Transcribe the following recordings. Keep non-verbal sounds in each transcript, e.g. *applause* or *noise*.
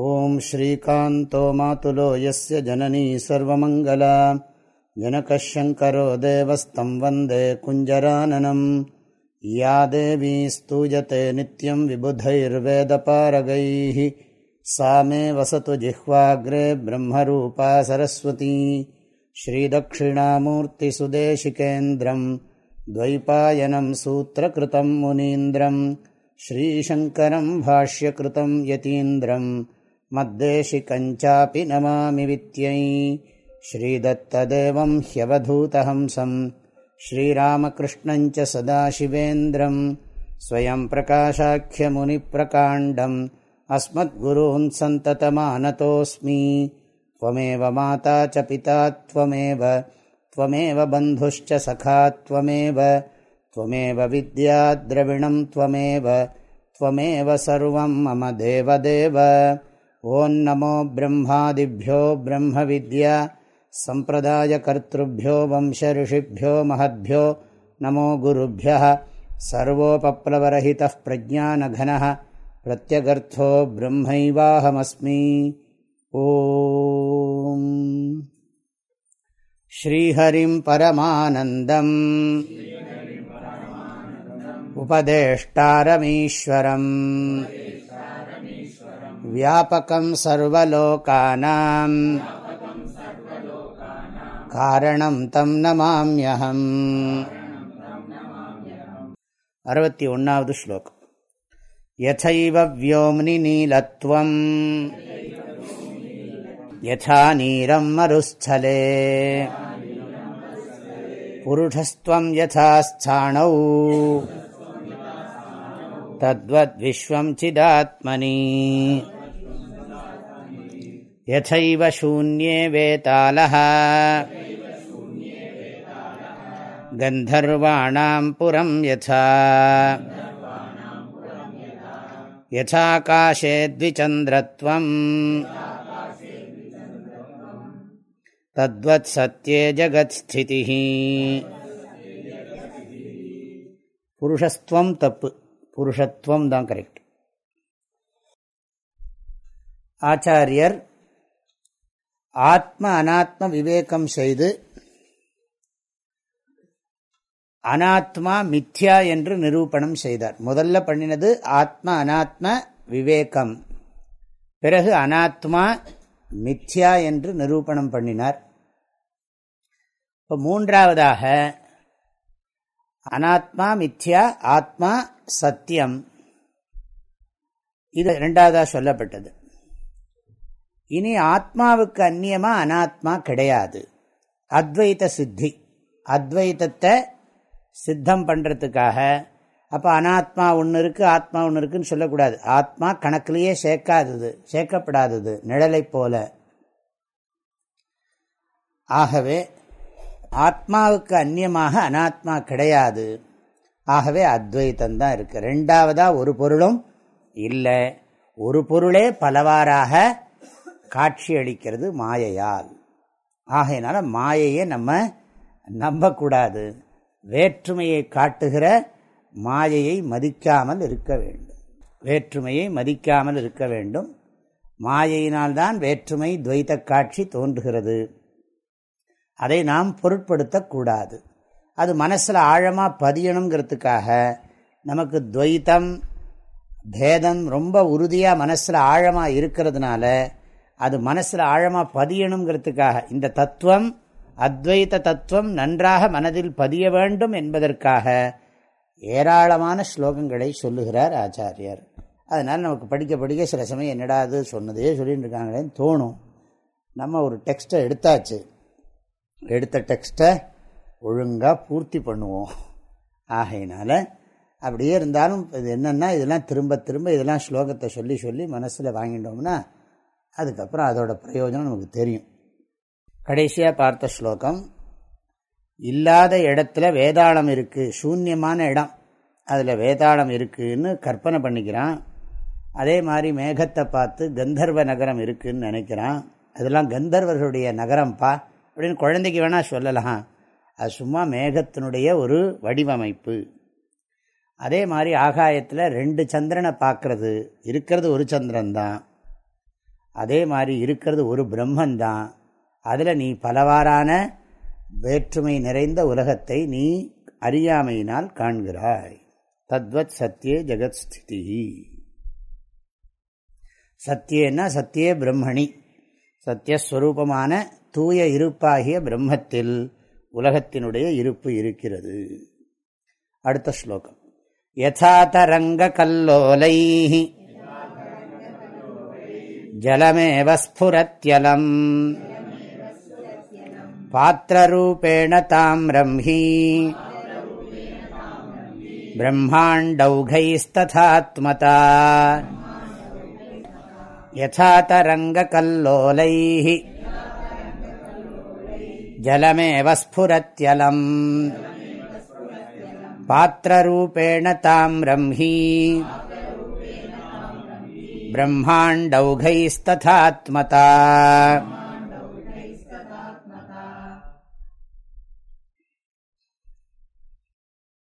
ॐ श्रीकान्तो मातुलो यस्य जननी सर्वमङ्गला। जनकः शङ्करो देवस्तं वन्दे कुञ्जराननम्। या देवी स्तूयते नित्यं विबुधैर्वेदपारगैः। सा मे वसतु जिह्वाग्रे ब्रह्मरूपा सरस्वती। श्रीदक्षिणामूर्तिसुदेशिकेन्द्रम् द्वैपायनं सूत्रकृतं मुनीन्द्रम्। श्रीशङ्करम् भाष्यकृतं यतीन्द्रम् मद्देशिकञ्चापि नमामि वित्यै श्रीदत्तदेवं ह्यवधूतहंसं श्रीरामकृष्णञ्च सदाशिवेन्द्रम् स्वयं प्रकाशाख्यमुनिप्रकाण्डम् अस्मद्गुरून् सन्ततमानतोऽस्मि त्वमेव माता च पिता त्वमेव त्वमेव बन्धुश्च सखा त्वमेव त्वमेव विद्याद्रविणं त्वमेव त्वमेव सर्वं मम देवदेव ॐ नमो ब्रह्मादिभ्यो ब्रह्मविद्या सम्प्रदायकर्तृभ्यो वंशऋषिभ्यो महद्भ्यो नमो गुरुभ्यः सर्वोपप्लवरहितः प्रज्ञानघनः प्रत्यगर्थो ब्रह्मैवाहमस्मि ॐ श्रीहरिं परमानन्दम् उपदेष्टारमीश्वरम् व्यापकं सर्वलोकानां कारणं तं नमाम्यहम् अरवति ओन्नावद् श्लोकम् यथैव व्योम्नि नीलत्वं यथा नीरं मरुस्थले पुरुषस्त्वं यथा स्थाणौ तद्वद्विश्वं चिदात्मनि यथैव शून्ये वेतालः गन्धर्वाणां पुरं यथा यथाकाशे द्विचन्द्रत्वम् तद्वत् सत्ये जगत्स्थितिः புருஷஸ்துவம் தப்பு புருஷத்துவம் தான் கரெக்ட் ஆச்சாரியர் ஆத்ம அனாத்ம விவேகம் செய்து அனாத்மா மித்யா என்று நிரூபணம் செய்தார். முதல்ல பண்ணினது ஆத்ம அனாத்ம விவேகம். பிறகு அனாத்மா மித்யா என்று நிரூபணம் பண்ணினார். இப்போ மூன்றாவதாக அனாத்மா மித்யா ஆத்மா சத்தியம். இது ரெண்டாவதாக சொல்லப்பட்டது. இனி ஆத்மாவுக்கு அந்நியமா அனாத்மா கிடையாது. அத்வைத சித்தி. அத்வைத்தத்தை சித்தம் பண்ணுறதுக்காக அப்போ அனாத்மா ஒன்று இருக்குது ஆத்மா ஒன்று இருக்குன்னு சொல்லக்கூடாது. ஆத்மா கணக்கிலேயே சேர்க்காதது சேர்க்கப்படாதது நிழலை போல. ஆகவே ஆத்மாவுக்கு அந்நியமாக அனாத்மா கிடையாது. ஆகவே அத்வைத்தம் தான் இருக்கு. ரெண்டாவதா ஒரு பொருளும் இல்லை. ஒரு பொருளே பலவாறாக காட்சி அளிக்கிறது மாயையால். ஆகையினால மாயையை நம்ம நம்பக்கூடாது. வேற்றுமையை காட்டுகிற மாயையை மதிக்காமல் இருக்க வேண்டும். வேற்றுமையை மதிக்காமல் இருக்க வேண்டும். மாயையினால்தான் வேற்றுமை துவைத்த காட்சி தோன்றுகிறது. அதை நாம் பொருட்படுத்தக்கூடாது. அது மனசில் ஆழமாக பதியணுங்கிறதுக்காக நமக்கு துவைத்தம் பேதம் ரொம்ப உறுதியாக மனசில் ஆழமாக இருக்கிறதுனால அது மனசில் ஆழமாக பதியணுங்கிறதுக்காக இந்த தத்துவம் அத்வைத தத்துவம் நன்றாக மனதில் பதிய வேண்டும் என்பதற்காக ஏராளமான ஸ்லோகங்களை சொல்லுகிறார் ஆச்சாரியர். அதனால் நமக்கு படிக்க படிக்க சில சமயம் என்னடா அது சொன்னதே சொல்லிட்டு இருக்காங்களேன்னு தோணும். நம்ம ஒரு டெக்ஸ்ட்டை எடுத்தாச்சு. எடுத்த டெக்ஸ்ட்டை ஒழுங்காக பூர்த்தி பண்ணுவோம். ஆகையினால அப்படியே இருந்தாலும் இது என்னென்னா இதெல்லாம் திரும்ப திரும்ப இதெல்லாம் ஸ்லோகத்தை சொல்லி சொல்லி மனசில் வாங்கிட்டோம்னா அதுக்கப்புறம் அதோட பிரயோஜனம் நமக்கு தெரியும். கடைசியாக பார்த்த ஸ்லோகம் இல்லாத இடத்துல வேதாளம் இருக்குது சூன்யமான இடம் அதில் வேதாளம் இருக்குதுன்னு கற்பனை பண்ணிக்கிறான். அதே மாதிரி மேகத்தை பார்த்து கந்தர்வ நகரம் இருக்குதுன்னு நினைக்கிறான். அதெல்லாம் கந்தர்வர்களுடைய நகரம்ப்பா அப்படின்னு குழந்தைக்கு வேணால் சொல்லலாம். அது சும்மா மேகத்தினுடைய ஒரு வடிவமைப்பு. அதே மாதிரி ஆகாயத்தில் ரெண்டு சந்திரனை பார்க்கறது இருக்கிறது ஒரு சந்திரன் தான் அதே மாதிரி இருக்கிறது ஒரு பிரம்மந்தான். அதில் நீ பலவாறான வேற்றுமை நிறைந்த உலகத்தை நீ அறியாமையினால் காண்கிறாய். தத்வத் சத்தியே ஜெகத் ஸ்திதி. சத்தியன்னா சத்தியே பிரம்மணி. சத்தியஸ்வரூபமான தூய இருப்பாகிய பிரம்மத்தில் உலகத்தினுடைய இருப்பு இருக்கிறது. அடுத்த ஸ்லோகம். யதாதரங்க கல்லோலை ஜலமேவ ஸ்புரத்யலம் பாத்திரரூபேண தாமிரம் ஹி ब्रह्माण्डौघैस्तथात्मता यथा तरङ्गकल्लोलैः जलमेव स्फुरत्यलम् पात्ररूपेण ताम्रं हि ब्रह्माण्डौघैस्तथात्मता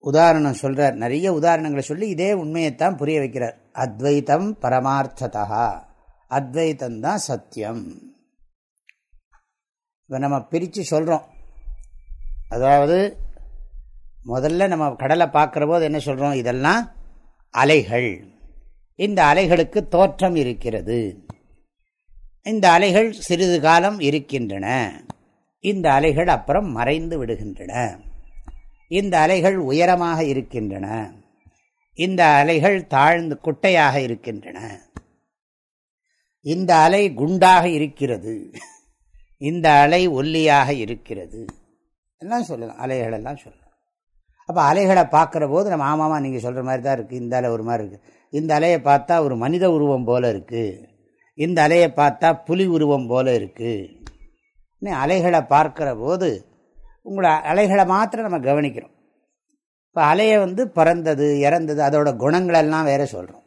உதாரணம் சொல்றார் நிறைய உதாரணங்களை சொல்லி இதே உண்மையைத்தான் புரிய வைக்கிறார் அத்வைத்தம் பரமார்த்ததா அத்வைத்தம் தான் சத்தியம் இப்போ நம்ம பிரித்து சொல்கிறோம் அதாவது முதல்ல நம்ம கடலை பார்க்குற போது என்ன சொல்கிறோம் இதெல்லாம் அலைகள் இந்த அலைகளுக்கு தோற்றம் இருக்கிறது. இந்த அலைகள் சிறிது காலம் இருக்கின்றன. இந்த அலைகள் அப்புறம் மறைந்து விடுகின்றன. இந்த அலைகள் உயரமாக இருக்கின்றன. இந்த அலைகள் தாழ்ந்து குட்டையாக இருக்கின்றன. இந்த அலை குண்டாக இருக்கிறது. இந்த அலை ஒல்லியாக இருக்கிறது. எல்லாம் சொல்லலாம். அலைகளெல்லாம் சொல்லலாம். அப்போ அலைகளை பார்க்குற போது நம்ம ஆமாமா நீங்கள் சொல்கிற மாதிரி தான் இருக்குது இந்த அலை ஒரு மாதிரி இருக்குது இந்த அலையை பார்த்தா ஒரு மனித உருவம் போல இருக்குது இந்த அலையை பார்த்தா புலி உருவம் போல இருக்குது அலைகளை பார்க்குற போது உங்களோட அலைகளை மாத்திரம் நம்ம கவனிக்கிறோம். இப்போ அலையை வந்து பிறந்தது இறந்தது அதோட குணங்களெல்லாம் வேற சொல்கிறோம்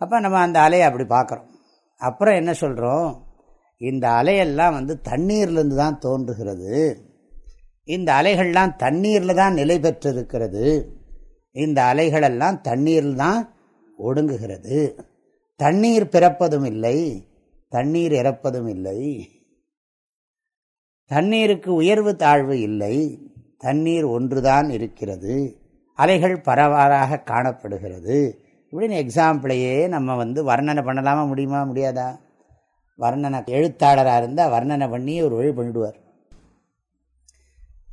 அப்போ நம்ம அந்த அலையை அப்படி பார்க்குறோம். அப்புறம் என்ன சொல்கிறோம் இந்த அலையெல்லாம் வந்து தண்ணீர்லேருந்து தான் தோன்றுகிறது. இந்த அலைகள்லாம் தண்ணீரில் தான் நிலை பெற்றிருக்கிறது. இந்த அலைகளெல்லாம் தண்ணீரில் தான் ஒடுங்குகிறது. தண்ணீர் பிறப்பதும் இல்லை தண்ணீர் இறப்பதும் இல்லை. தண்ணீருக்கு உயர்வு தாழ்வு இல்லை தண்ணீர் ஒன்றுதான் இருக்கிறது. அலைகள் பரவாறாக காணப்படுகிறது. இப்படின்னு எக்ஸாம்பிளையே நம்ம வந்து வர்ணனை பண்ணலாமா முடியுமா முடியாதா? வர்ணனை எழுத்தாளராக இருந்தால் வர்ணனை பண்ணி ஒரு வழி பண்ணிடுவார்.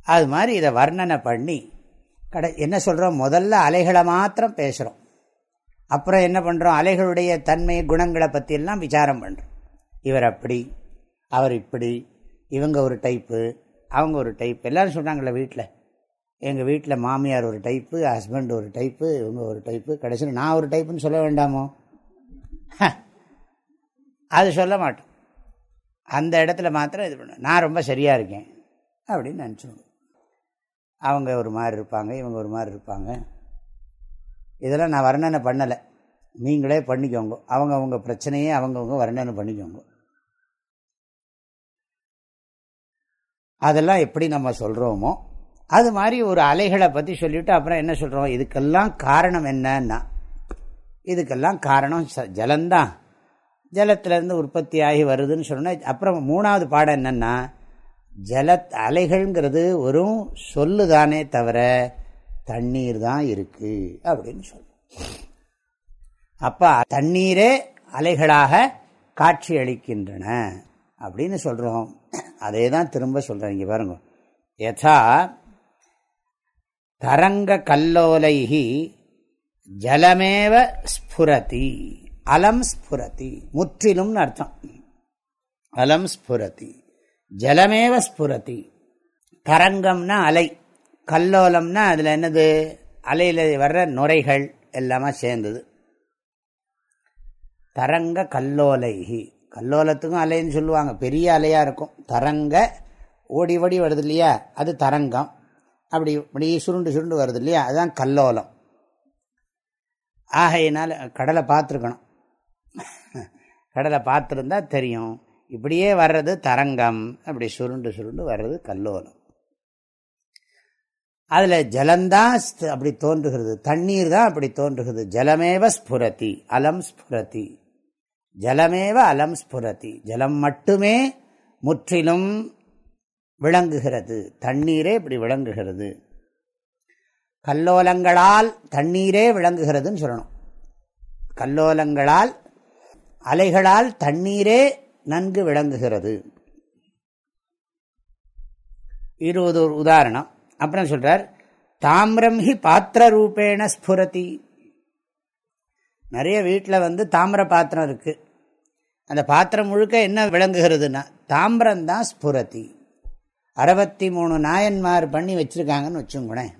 அது மாதிரி இதை வர்ணனை பண்ணி கடை என்ன சொல்கிறோம் முதல்ல அலைகளை மாத்திரம் பேசுகிறோம் அப்புறம் என்ன பண்ணுறோம் அலைகளுடைய தன்மை குணங்களை பற்றியெல்லாம் விசாரம் பண்ணுறோம் இவர் அப்படி அவர் இப்படி இவங்க ஒரு டைப்பு அவங்க ஒரு டைப் எல்லோரும் சொன்னாங்களே வீட்டில் எங்கள் வீட்டில் மாமியார் ஒரு டைப்பு ஹஸ்பண்ட் ஒரு டைப்பு இவங்க ஒரு டைப்பு கடைசியில் நான் ஒரு டைப்புன்னு சொல்ல வேண்டாமோ? அது சொல்ல மாட்டோம். அந்த இடத்துல மாத்திரம் இது பண்ண நான் ரொம்ப சரியாக இருக்கேன் அப்படின்னு நினச்சிடுவோம் அவங்க ஒரு மாதிரி இருப்பாங்க இவங்க ஒரு மாதிரி இருப்பாங்க. இதெல்லாம் நான் வர்ணனை பண்ணலை. நீங்களே பண்ணிக்கோங்க. அவங்க அவங்க பிரச்சனையே அவங்கவுங்க வர்ணனை பண்ணிக்கோங்க. அதெல்லாம் எப்படி நம்ம சொல்கிறோமோ அது மாதிரி ஒரு அலைகளை பற்றி சொல்லிவிட்டு அப்புறம் என்ன சொல்கிறோம் இதுக்கெல்லாம் காரணம் என்னன்னா இதுக்கெல்லாம் காரணம் ச ஜலந்தான் ஜலத்திலேருந்து உற்பத்தி ஆகி வருதுன்னு சொன்னால் அப்புறம் மூணாவது பாடம் என்னென்னா ஜல அலைகள்ங்கிறது வெறும் சொல்லு தானே தவிர தண்ணீர் தான் இருக்குது அப்படின்னு சொல்லும் அப்போ தண்ணீரே அலைகளாக காட்சி அளிக்கின்றன அப்படின்னு சொல்கிறோம் அதே தான் திரும்ப சொல்கிறேன் இங்கே பாருங்க. யதா தரங்க கல்லோலைகி ஜலமேவ ஸ்புரதி அலம் ஸ்புரதி முற்றிலும்னு அர்த்தம். அலம் ஸ்புரதி. ஜலமேவ ஸ்புரதி. தரங்கம்னா அலை. கல்லோலம்னா அதில் என்னது? அலையில் வர்ற நுரைகள் எல்லாமே சேர்ந்தது. தரங்க கல்லோலைகி. கல்லோலத்துக்கும் அலைன்னு சொல்லுவாங்க. பெரிய அலையாக இருக்கும். தரங்க ஓடி ஓடி வருது இல்லையா? அது தரங்கம். அப்படி இப்படி சுருண்டு சுருண்டு வருது இல்லையா? அதுதான் கல்லோலம். ஆகையினால் கடலை பார்த்துருக்கணும். கடலை பார்த்துருந்தா தெரியும். இப்படியே வர்றது தரங்கம் அப்படி சுருண்டு சுருண்டு வர்றது கல்லோலம். அதில் ஜலந்தான் அப்படி தோன்றுகிறது. தண்ணீர் தான் அப்படி தோன்றுகிறது. ஜலமேவ ஸ்புரதி அலம் ஸ்புரதி. ஜலமேவ அலம் ஸ்புரதி. ஜலம் மட்டுமே முற்றிலும் விளங்குகிறது. தண்ணீரே இப்படி விளங்குகிறது. கல்லோலங்களால் தண்ணீரே விளங்குகிறதுன்னு சொல்லணும். கல்லோலங்களால் அலைகளால் தண்ணீரே நன்கு விளங்குகிறது. இருபது ஒரு உதாரணம். அப்புறம் சொல்றார் தாமிரம் ஹி பாத்திர ரூபேண ஸ்புரதி. நிறைய வீட்டில் வந்து தாமிர பாத்திரம் இருக்கு. அந்த பாத்திரம் முழுக்க என்ன விளங்குகிறதுனா தாமிரம் தான் ஸ்புரதி. அறுபத்தி மூணு நாயன்மார் பண்ணி வச்சுருக்காங்கன்னு வச்சுங்களேன்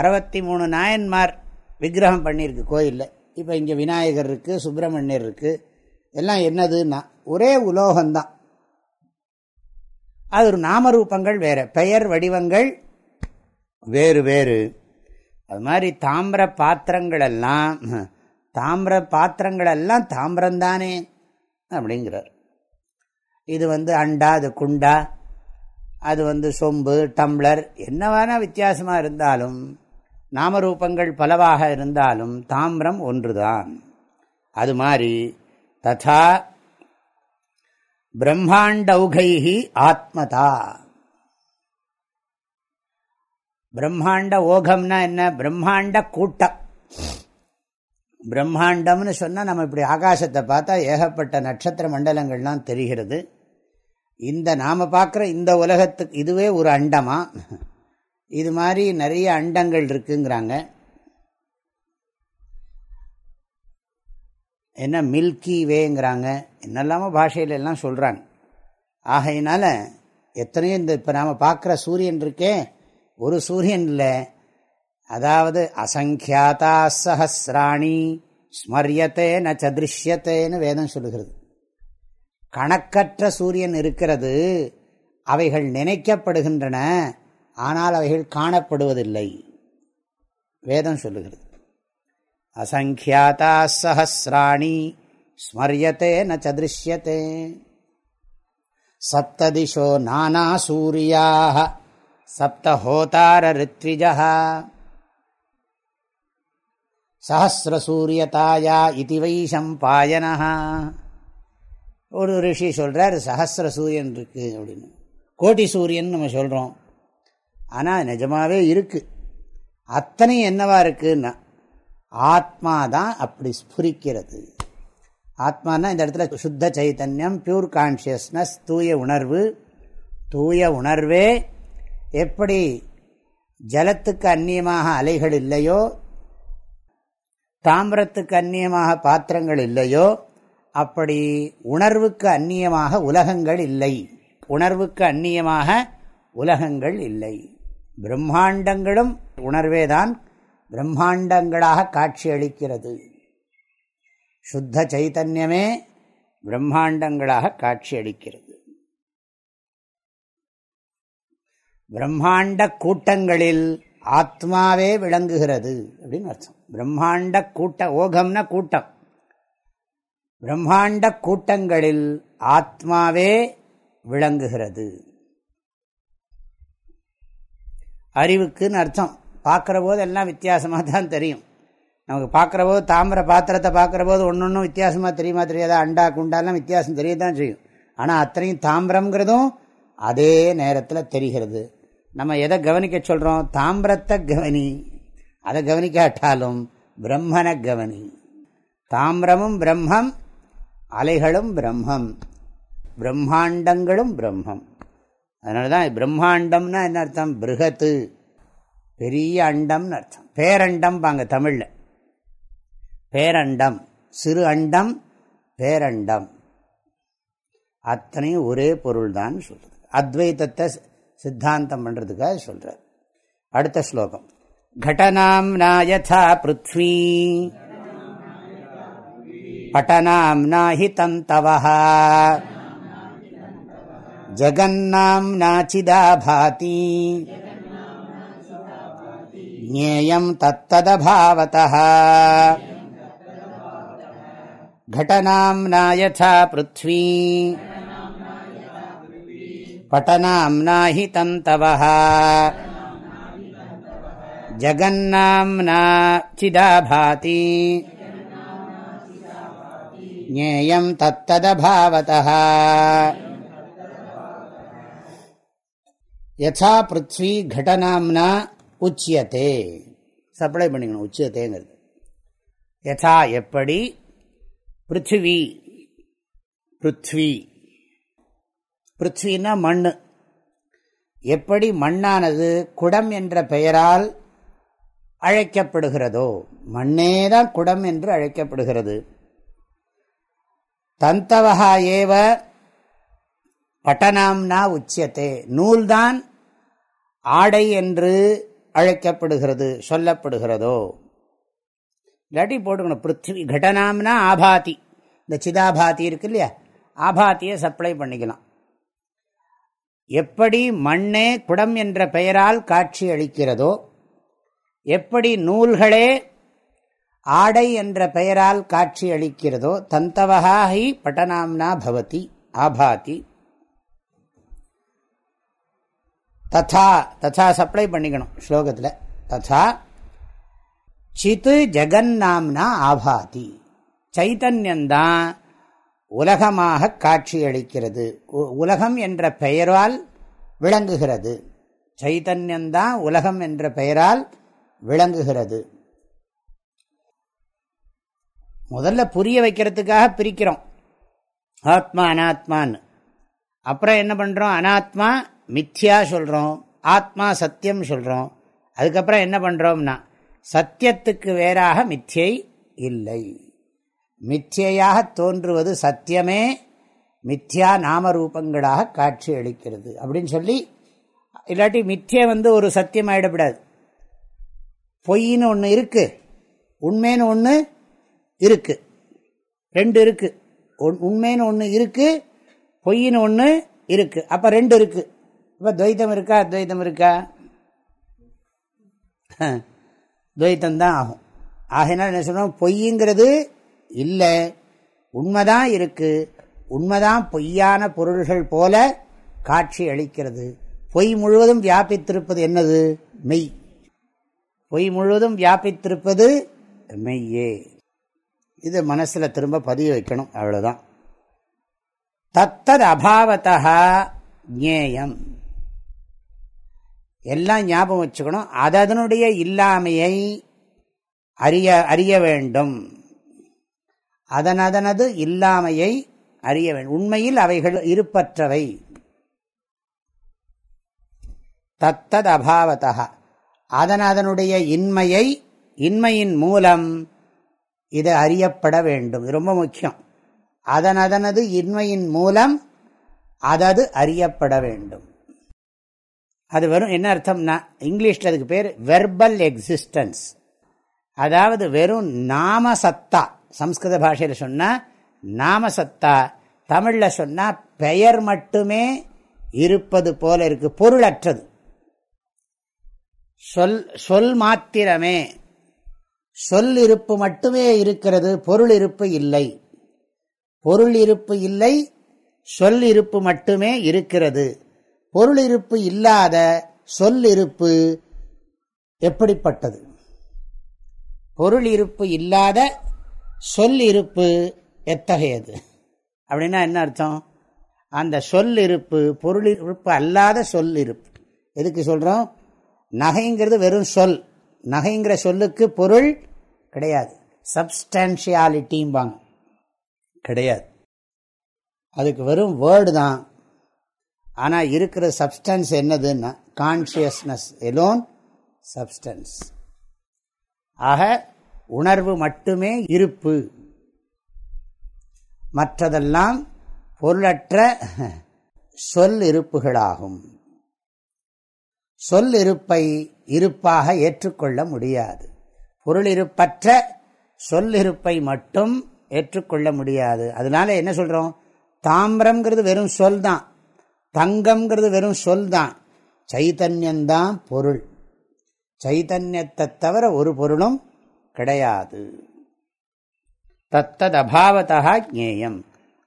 அறுபத்தி மூணு நாயன்மார் விக்கிரகம் பண்ணியிருக்கு கோயிலில். இப்போ இங்கே விநாயகர் இருக்குது சுப்பிரமணியர் இருக்குது எல்லாம் என்னதுன்னா ஒரே உலோகம்தான். அது ஒரு நாமரூபங்கள் வேறு பெயர் வடிவங்கள் வேறு வேறு. அது மாதிரி தாமிர பாத்திரங்களெல்லாம் தாமிர பாத்திரங்களெல்லாம் தாமிரம்தானே அப்படிங்கிறார். இது வந்து அண்டா அது குண்டா அது வந்து சொம்பு டம்ளர் என்னவான வித்தியாசமாக இருந்தாலும் நாமரூபங்கள் பலவாக இருந்தாலும் தாமிரம் ஒன்றுதான். அது மாதிரி ததா பிரம்மாண்டௌகைஹி ஆத்மதா. பிரம்மாண்ட ஓகம்னா என்ன? பிரம்மாண்ட கூட்டம். பிரம்மாண்டம்னு சொன்னால் நம்ம இப்படி ஆகாசத்தை பார்த்தா ஏகப்பட்ட நட்சத்திர மண்டலங்கள்லாம் தெரிகிறது. இந்த நாம் பார்க்குற இந்த உலகத்துக்கு இதுவே ஒரு அண்டமா? இது மாதிரி நிறைய அண்டங்கள் இருக்குங்கிறாங்க. என்ன மில்கி வேங்கிறாங்க என்னெல்லாமோ பாஷையில எல்லாம் சொல்கிறாங்க ஆகையினால எத்தனையோ இந்த இப்போ நாம் பார்க்குற சூரியன் இருக்கே ஒரு சூரியன் இல்லை அதாவது அசங்கியாதா சஹசிராணி ஸ்மரியத்தே ந சதிருஷ்யத்தேன்னு வேதம் சொல்லுகிறது. கணக்கற்ற சூரியன் இருக்கிறது அவைகள் நினைக்கப்படுகின்றன ஆனால் அவைகள் காணப்படுவதில்லை. வேதம் சொல்லுகிறது. அசங்கியாதா சஹசிராணி ஸ்மரியத்தே ந சப்ததிஷோ நானா சூரியாக சப்தஹோதார ரித்விஜா சஹசிரசூரியதாயா இது வைஷம் சம்பாயனா ஒரு ரிஷி சொல்கிறார் சஹசிர சூரியன் இருக்கு அப்படின்னு. கோட்டி சூரியன் நம்ம சொல்கிறோம் ஆனால் நிஜமாகவே இருக்குது அத்தனையும் என்னவா இருக்குன்னா ஆத்மா தான் அப்படி ஸ்புரிக்கிறது. ஆத்மானா இந்த இடத்துல சுத்த சைத்தன்யம் பியூர் கான்சியஸ்னஸ் தூய உணர்வு. தூய உணர்வே எப்படி ஜலத்துக்கு அந்நியமாக அலைகள் இல்லையோ தாமிரத்துக்கு அந்நியமாக பாத்திரங்கள் இல்லையோ அப்படி உணர்வுக்கு அந்நியமாக உலகங்கள் இல்லை. உணர்வுக்கு அந்நியமாக உலகங்கள் இல்லை. பிரம்மாண்டங்களும் உணர்வேதான் பிரம்மாண்டங்களாக காட்சியளிக்கிறது. சுத்த சைத்தன்யமே பிரம்மாண்டங்களாக காட்சியளிக்கிறது. பிரம்மாண்ட கூட்டங்களில் ஆத்மாவே விளங்குகிறது அப்படின்னு அர்த்தம். பிரம்மாண்ட கூட்ட ஓகம்னா கூட்டம். பிரம்மாண்ட கூட்டங்களில் ஆத்மாவே விளங்குகிறது. அறிவுக்குன்னு அர்த்தம். பார்க்குற போது எல்லாம் வித்தியாசமாக தான் தெரியும். நமக்கு பார்க்குற போது தாமிர பாத்திரத்தை பார்க்குற போது ஒன்று ஒன்றும் வித்தியாசமாக தெரியுமா தெரியாதா? அண்டா குண்டாலாம் வித்தியாசம் தெரிய தான் செய்யும். ஆனால் அத்தனையும் தாமிரங்கிறதும் அதே நேரத்தில் தெரிகிறது. நம்ம எதை கவனிக்க சொல்கிறோம் தாமிரத்தை கவனி. அதை கவனிக்காட்டாலும் பிரம்மனை கவனி. தாமிரமும் பிரம்மம் அலைகளும் பிரம்மம் பிரம்மாண்டங்களும் பிரம்மம். அதனால தான் பிரம்மாண்டம்னா என்ன அர்த்தம்? பிருகத்து. பெரிய அண்டம்னு அர்த்தம் பேரண்டம் பாங்க தமிழில் பேரண்டம் சிறு அண்டம் பேரண்டம் அத்தனையும் ஒரே பொருள் தான் சொல்றது அத்வைத்தத்தை சித்தாந்தம் பண்ணுறதுக்காக சொல்கிறார் அடுத்த ஸ்லோகம் घटनां नायथा पृथ्वी पटनाम्ना हि तन्तवः जगन्नाम्नाचिदा भाति ज्ञेयं तत्तदभावतः घटनाम्ना यथा पृथ्वी पटनाम्ना हि तन्तवः जगन्नाम्ना चिदा भाति ज्ञेयं तत्तदभावतः யசா பிருத்வி கடனாம்னா உச்சியத்தே சப்ளை பண்ணிக்கணும் உச்சியத்தேங்கிறது யசா எப்படி? பிருத்திவி பிருத்வி. பிருத்வின்னா மண் எப்படி மண்ணானது குடம் என்ற பெயரால் அழைக்கப்படுகிறதோ மண்ணே தான் குடம் என்று அழைக்கப்படுகிறது. தந்தவகா ஏவ பட்டனாம்னா உச்சியத்தே நூல்தான் ஆடை என்று அழைக்கப்படுகிறது சொல்லப்படுகிறதோ. இல்லாட்டி போட்டுக்கணும். பிருத்திவி கடனாம்னா ஆபாத்தி இந்த சிதாபாத்தி இருக்கு இல்லையா ஆபாத்தியை சப்ளை பண்ணிக்கலாம். எப்படி மண்ணே குடம் என்ற பெயரால் காட்சி அளிக்கிறதோ எப்படி நூல்களே ஆடை என்ற பெயரால் காட்சி அளிக்கிறதோ தந்தவகாஹி பட்டனாம்னா பவதி ஆபாதி. ததா ததா சப்ளை பண்ணிக்கணும் ஸ்லோகத்தில். ததா சித்து ஜெகன்னாம்னா ஆபாதி. சைத்தன்யந்தான் உலகமாக காட்சியளிக்கிறது. உலகம் என்ற பெயரால் விளங்குகிறது. சைத்தன்யந்தான் உலகம் என்ற பெயரால் விளங்குகிறது. முதல்ல புரிய வைக்கிறதுக்காக பிரிக்கிறோம். ஆத்மா அனாத்மான்னு அப்புறம் என்ன பண்ணுறோம் அனாத்மா மித்யா சொல்கிறோம் ஆத்மா சத்தியம் சொல்கிறோம் அதுக்கப்புறம் என்ன பண்ணுறோம்னா சத்தியத்துக்கு வேறாக மித்யை இல்லை. மித்யையாக தோன்றுவது சத்தியமே மித்யா நாமரூபங்களாக காட்சி அளிக்கிறது. அப்படின்னு சொல்லி இல்லாட்டி மித்யை வந்து ஒரு சத்தியம் ஆகிடப்படாது பொய்ன்னு ஒன்று இருக்கு உண்மைன்னு ஒன்று இருக்கு ரெண்டு இருக்கு. உண்மைன்னு ஒன்று இருக்கு பொய்ன்னு ஒன்று இருக்கு. அப்போ ரெண்டு இருக்குது இப்போ துவைத்தம் இருக்கா? அத்வைத்தம் இருக்கா? துவைத்தம் தான் ஆகும். ஆகையினால் என்ன சொல்கிறோம் பொய்ங்கிறது இல்லை. உண்மைதான் இருக்குது உண்மைதான் பொய்யான பொருள்கள் போல காட்சி அளிக்கிறது. பொய் முழுவதும் வியாபித்திருப்பது என்னது? மெய். பொய் முழுவதும் வியாபித்திருப்பது மெய்யே. இது மனசில் திரும்ப பதிய வைக்கணும். அவ்வளோதான் தத்தது அபாவத்தா ஞேயம். எல்லாம் ஞாபகம் வச்சுக்கணும். அதனுடைய இல்லாமையை அறிய அறிய வேண்டும். அதன் அதனது இல்லாமையை அறிய வேண்டும். உண்மையில் அவைகள் இருப்பற்றவை. தத்தத் அபாவத்தா அதன் அதனுடைய இன்மையை இன்மையின் மூலம் இது அறியப்பட வேண்டும். ரொம்ப முக்கியம். அதன் அதனது இன்மையின் மூலம் அதது அறியப்பட வேண்டும். அது வரும் என்ன அர்த்தம்னா இங்கிலீஷில் அதுக்கு பேர் வெர்பல் எக்ஸிஸ்டன்ஸ் அதாவது வெறும் நாம சத்தா சம்ஸ்கிருத பாஷையில் சொன்னால் நாம சத்தா தமிழில் சொன்னால் பெயர் மட்டுமே இருப்பது போல இருக்கு பொருளற்றது. சொல் சொல் மாத்திரமே. சொல் இருப்பு மட்டுமே இருக்கிறது பொருள் இருப்பு இல்லை. பொருள் இருப்பு இல்லை சொல் இருப்பு மட்டுமே இருக்கிறது. பொருள் இருப்பு இல்லாத சொல் இருப்பு எப்படிப்பட்டது? பொருள் இருப்பு இல்லாத சொல் இருப்பு எத்தகையது? அப்படின்னா என்ன அர்த்தம்? அந்த சொல் இருப்பு பொருள் இருப்பு அல்லாத சொல் இருப்பு எதுக்கு சொல்கிறோம் நகைங்கிறது வெறும் சொல். நகைங்கிற சொல்லுக்கு பொருள் கிடையாது. சப்ஸ்டான்ஷியாலிட்டிம்பாங்க கிடையாது. அதுக்கு வெறும் வேர்டு தான். ஆனால் இருக்கிற சப்ஸ்டன்ஸ் என்னதுன்னா கான்சியஸ்னஸ் எலோன் சப்ஸ்டன்ஸ் ஆக உணர்வு மட்டுமே இருப்பு. மற்றதெல்லாம் பொருளற்ற சொல் இருப்புகளாகும். சொல் இருப்பை இருப்பாக ஏற்றுக்கொள்ள முடியாது. பொருள் இருப்பற்ற சொல் இருப்பை மட்டும் ஏற்றுக்கொள்ள முடியாது. அதனால என்ன சொல்றோம்? தாமிரம்ங்கிறது வெறும் சொல் தான் தங்கம்ங்கிறது வெறும் சொல் தான். சைத்தன்யந்தான் பொருள். சைத்தன்யத்தை தவிர ஒரு பொருளும் கிடையாது. தத்தது அபாவத்தா ஜேயம்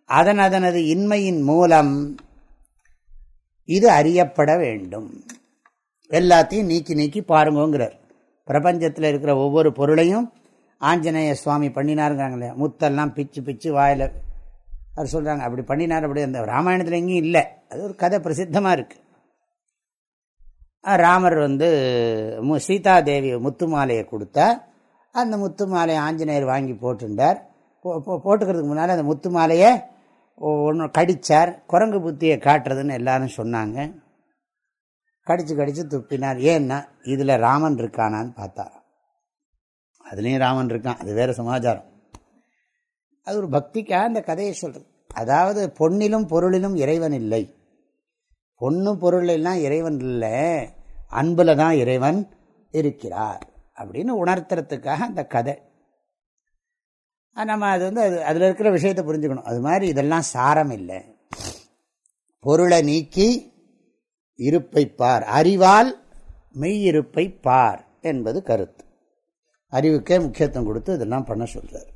அதன் அதனது இன்மையின் மூலம் இது அறியப்பட வேண்டும். எல்லாத்தையும் நீக்கி நீக்கி பாருங்கோங்கிறார். பிரபஞ்சத்தில் இருக்கிற ஒவ்வொரு பொருளையும் ஆஞ்சநேய சுவாமி பண்ணினாருங்கிறாங்க இல்லையா முத்தெல்லாம் பிச்சு பிச்சு வாயில் அவர் சொல்கிறாங்க அப்படி பண்ணினார் அப்படி அந்த ராமாயணத்தில் எங்கேயும் இல்லை. அது ஒரு கதை பிரசித்தமாக இருக்குது ராமர் வந்து மு சீதாதேவி முத்து மாலையை கொடுத்தா அந்த முத்து மாலையை ஆஞ்சநேயர் வாங்கி போட்டுண்டார் போட்டுக்கிறதுக்கு முன்னால் அந்த முத்து மாலையை ஒன்று கடித்தார் குரங்கு புத்தியை காட்டுறதுன்னு எல்லாரும் சொன்னாங்க. கடிச்சு கடிச்சு துப்பினார். ஏன்னா இதில் ராமன் இருக்கானான்னு பார்த்தார் அதுலேயும் ராமன் இருக்கான். அது வேறு சமாச்சாரம். அது ஒரு பக்திக்காக அந்த கதையை சொல்கிறது அதாவது பொன்னிலும் பொருளிலும் இறைவன் இல்லை. பொண்ணு பொருளெல்லாம் இறைவன் இல்லை. அன்பில் தான் இறைவன் இருக்கிறார் அப்படின்னு உணர்த்துறதுக்காக அந்த கதை. நம்ம அது வந்து அது அதில் இருக்கிற விஷயத்தை புரிஞ்சுக்கணும். அது மாதிரி இதெல்லாம் சாரம் இல்லை. பொருளை நீக்கி இருப்பை பார். அறிவால் மெய்யிருப்பை பார் என்பது கருத்து. அறிவுக்கே முக்கியத்துவம் கொடுத்து இதெல்லாம் பண்ண சொல்கிறார்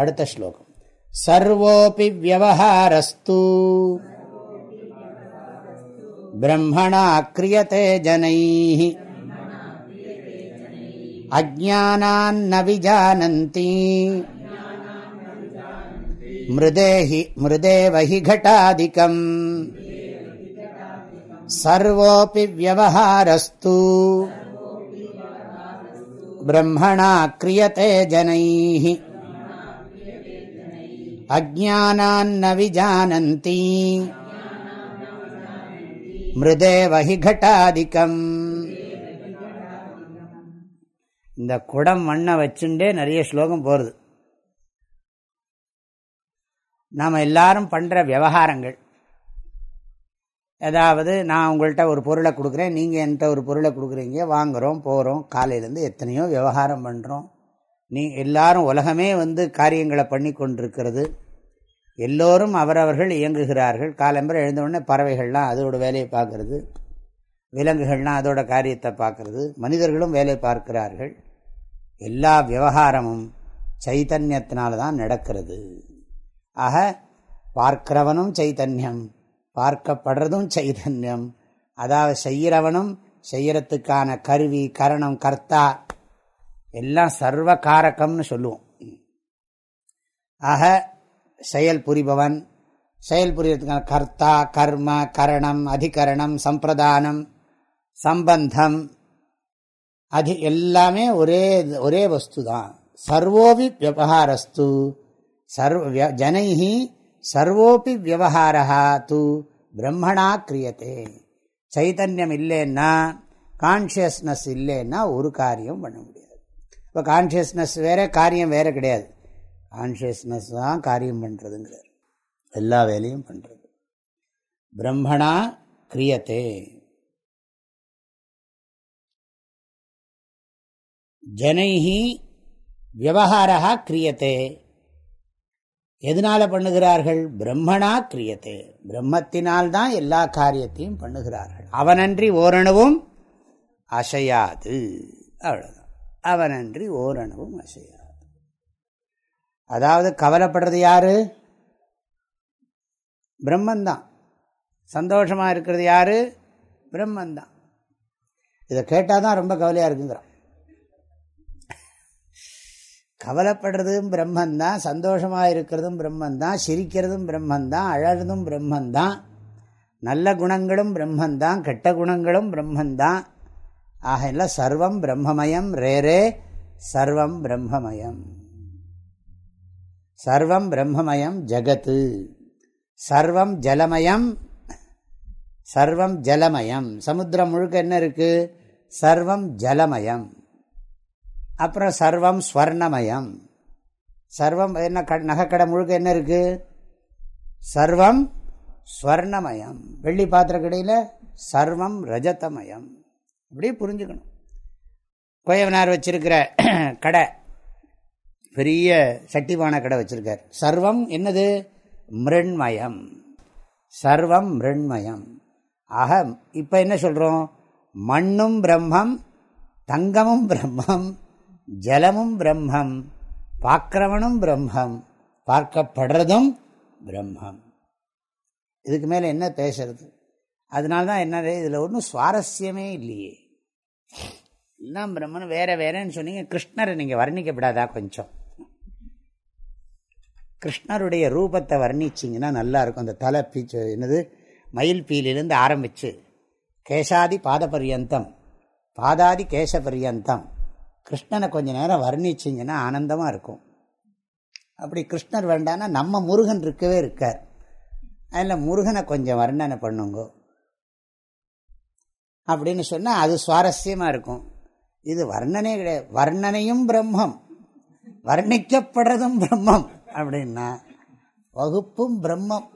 அடுத்த ஸ்லோகம் சர்வோபி வியவஹாரஸ்து பிரம்மணா கிரியதே ஜனை அஜானான் விஜானந்தி மிருதேஹி மிருதேவஹி घटादिकम् सर्वोऽपि व्यवहारस्तु ब्रह्मणा क्रियते जनैः அஜானான்ன விஜானந்தி. மிருதேவஹி கட்டாதிக்கம். இந்த குடம் மண்ணை வச்சுட்டே நிறைய ஸ்லோகம் போகிறது நாம் எல்லாரும் பண்ணுற விவகாரங்கள். ஏதாவது நான் உங்கள்கிட்ட ஒரு பொருளை கொடுக்குறேன் நீங்கள் என்கிட்ட ஒரு பொருளை கொடுக்குறீங்க வாங்குகிறோம் போகிறோம் காலையிலேருந்து எத்தனையோ விவகாரம் பண்ணுறோம் நீ எல்லாரும் உலகமே வந்து காரியங்களை பண்ணி கொண்டிருக்கிறது எல்லோரும் அவரவர்கள் இயங்குகிறார்கள். காலம்பரை எழுந்தவுடனே பறவைகள்லாம் அதோட வேலையை பார்க்கறது. விலங்குகள்லாம் அதோட காரியத்தை பார்க்கறது. மனிதர்களும் வேலை பார்க்கிறார்கள். எல்லா விவகாரமும் சைத்தன்யத்தினால தான் நடக்கிறது. ஆக பார்க்கிறவனும் சைத்தன்யம் பார்க்கப்படுறதும் சைதன்யம். அதாவது செய்கிறவனும் செய்கிறத்துக்கான கருவி கரணம் கர்த்தா எல்லாம் சர்வ காரகம்னு சொல்லுவோம். ஆக செயல் புரிபவன் செயல் புரியறதுக்கான கர்த்தா கர்ம கரணம் அதிகரணம் சம்பிரதானம் சம்பந்தம் அதி எல்லாமே ஒரே ஒரே வஸ்து தான் சர்வோபி வியவஹாரஸ்து சர்வ ஜனைஹி சர்வோபி வியவஹாரா தூ பிரம்மணா கிரியத்தே சைத்தன்யம் இல்லைன்னா கான்ஷியஸ்னஸ் இல்லைன்னா ஒரு காரியம் பண்ண முடியாது இப்போ கான்ஷியஸ்னஸ் வேற காரியம் வேறு கிடையாது. கான்ஷியஸ்னஸ் தான் காரியம் பண்ணுறதுங்கிறார் எல்லா வேலையும் பண்ணுறது பிரம்மணா கிரியத்தே. ஜனைஹி விவகாரா கிரியத்தே. எதனால பண்ணுகிறார்கள்? பிரம்மனா கிரியத்தே. பிரம்மத்தினால் தான் எல்லா காரியத்தையும் பண்ணுகிறார்கள். அவனன்றி ஓரணுவும் அசையாது. அவ்வளோதான் அவனன்றி ஓரணவும் அசையாது. அதாவது கவலைப்படுறது யாரு? பிரம்மந்தான். சந்தோஷமாக இருக்கிறது யாரு? பிரம்மந்தான். இதை கேட்டால் தான் ரொம்ப கவலையாக இருக்குங்கிறான். கவலைப்படுறதும் பிரம்மந்தான் சந்தோஷமாக இருக்கிறதும் பிரம்மந்தான் சிரிக்கிறதும் பிரம்மந்தான் அழறதும் பிரம்மந்தான் நல்ல குணங்களும் பிரம்மந்தான் கெட்ட குணங்களும் பிரம்மந்தான் ஆகல சர்வம் பிரம்மமயம் ரேரே சர்வம் பிரம்மமயம். சர்வம் பிரம்மமயம் ஜகத்து. சர்வம் ஜலமயம் சர்வம் ஜலமயம். சமுத்திரம் முழுக்க என்ன இருக்கு? சர்வம் ஜலமயம். அப்புறம் சர்வம் ஸ்வர்ணமயம். சர்வம் என்ன நகைக்கடை முழுக்க என்ன இருக்கு? சர்வம் ஸ்வர்ணமயம். வெள்ளி பாத்திர கடையில் சர்வம் ரஜதமயம். அப்படியே புரிஞ்சுக்கணும். கோயவனார் வச்சிருக்கிற *clears throat* கடை பெரிய சட்டிவான கடை வச்சிருக்கார். சர்வம் என்னது? மிருண்மயம். சர்வம் மிருண்மயம். ஆக இப்போ என்ன சொல்கிறோம் மண்ணும் பிரம்மம் தங்கமும் பிரம்மம் ஜலமும் பிரம்மம் பார்க்கிறவனும் பிரம்மம் பார்க்கப்படுறதும் பிரம்மம். இதுக்கு மேலே என்ன பேசுறது? அதனால்தான் என்னது? இதில் ஒன்றும் சுவாரஸ்யமே இல்லையே. எல்லாம் பிரம்மன் வேற வேறன்னு சொன்னீங்க. கிருஷ்ணரை நீங்கள் வர்ணிக்கப்படாதா கொஞ்சம்? கிருஷ்ணருடைய ரூபத்தை வர்ணிச்சிங்கன்னா நல்லா இருக்கும் அந்த தலை பீச்சு என்னது? மயில் பீலிலிருந்து ஆரம்பித்து கேசாதி பாதபரியந்தம் பாதாதி கேச பரியந்தம் கிருஷ்ணனை கொஞ்ச நேரம் வர்ணிச்சிங்கன்னா ஆனந்தமாக இருக்கும். அப்படி கிருஷ்ணர் வேண்டான்னா நம்ம முருகன் இருக்கவே இருக்கார். அதில் முருகனை கொஞ்சம் வர்ணனை பண்ணுங்கோ. அப்படின்னு சொன்னால் அது சுவாரஸ்யமாக இருக்கும். இது வர்ணனை கிடையாது. வர்ணனையும் பிரம்மம். வர்ணிக்கப்படுறதும் பிரம்மம் அப்படின்னா வகுப்பும் பிரம்மம்.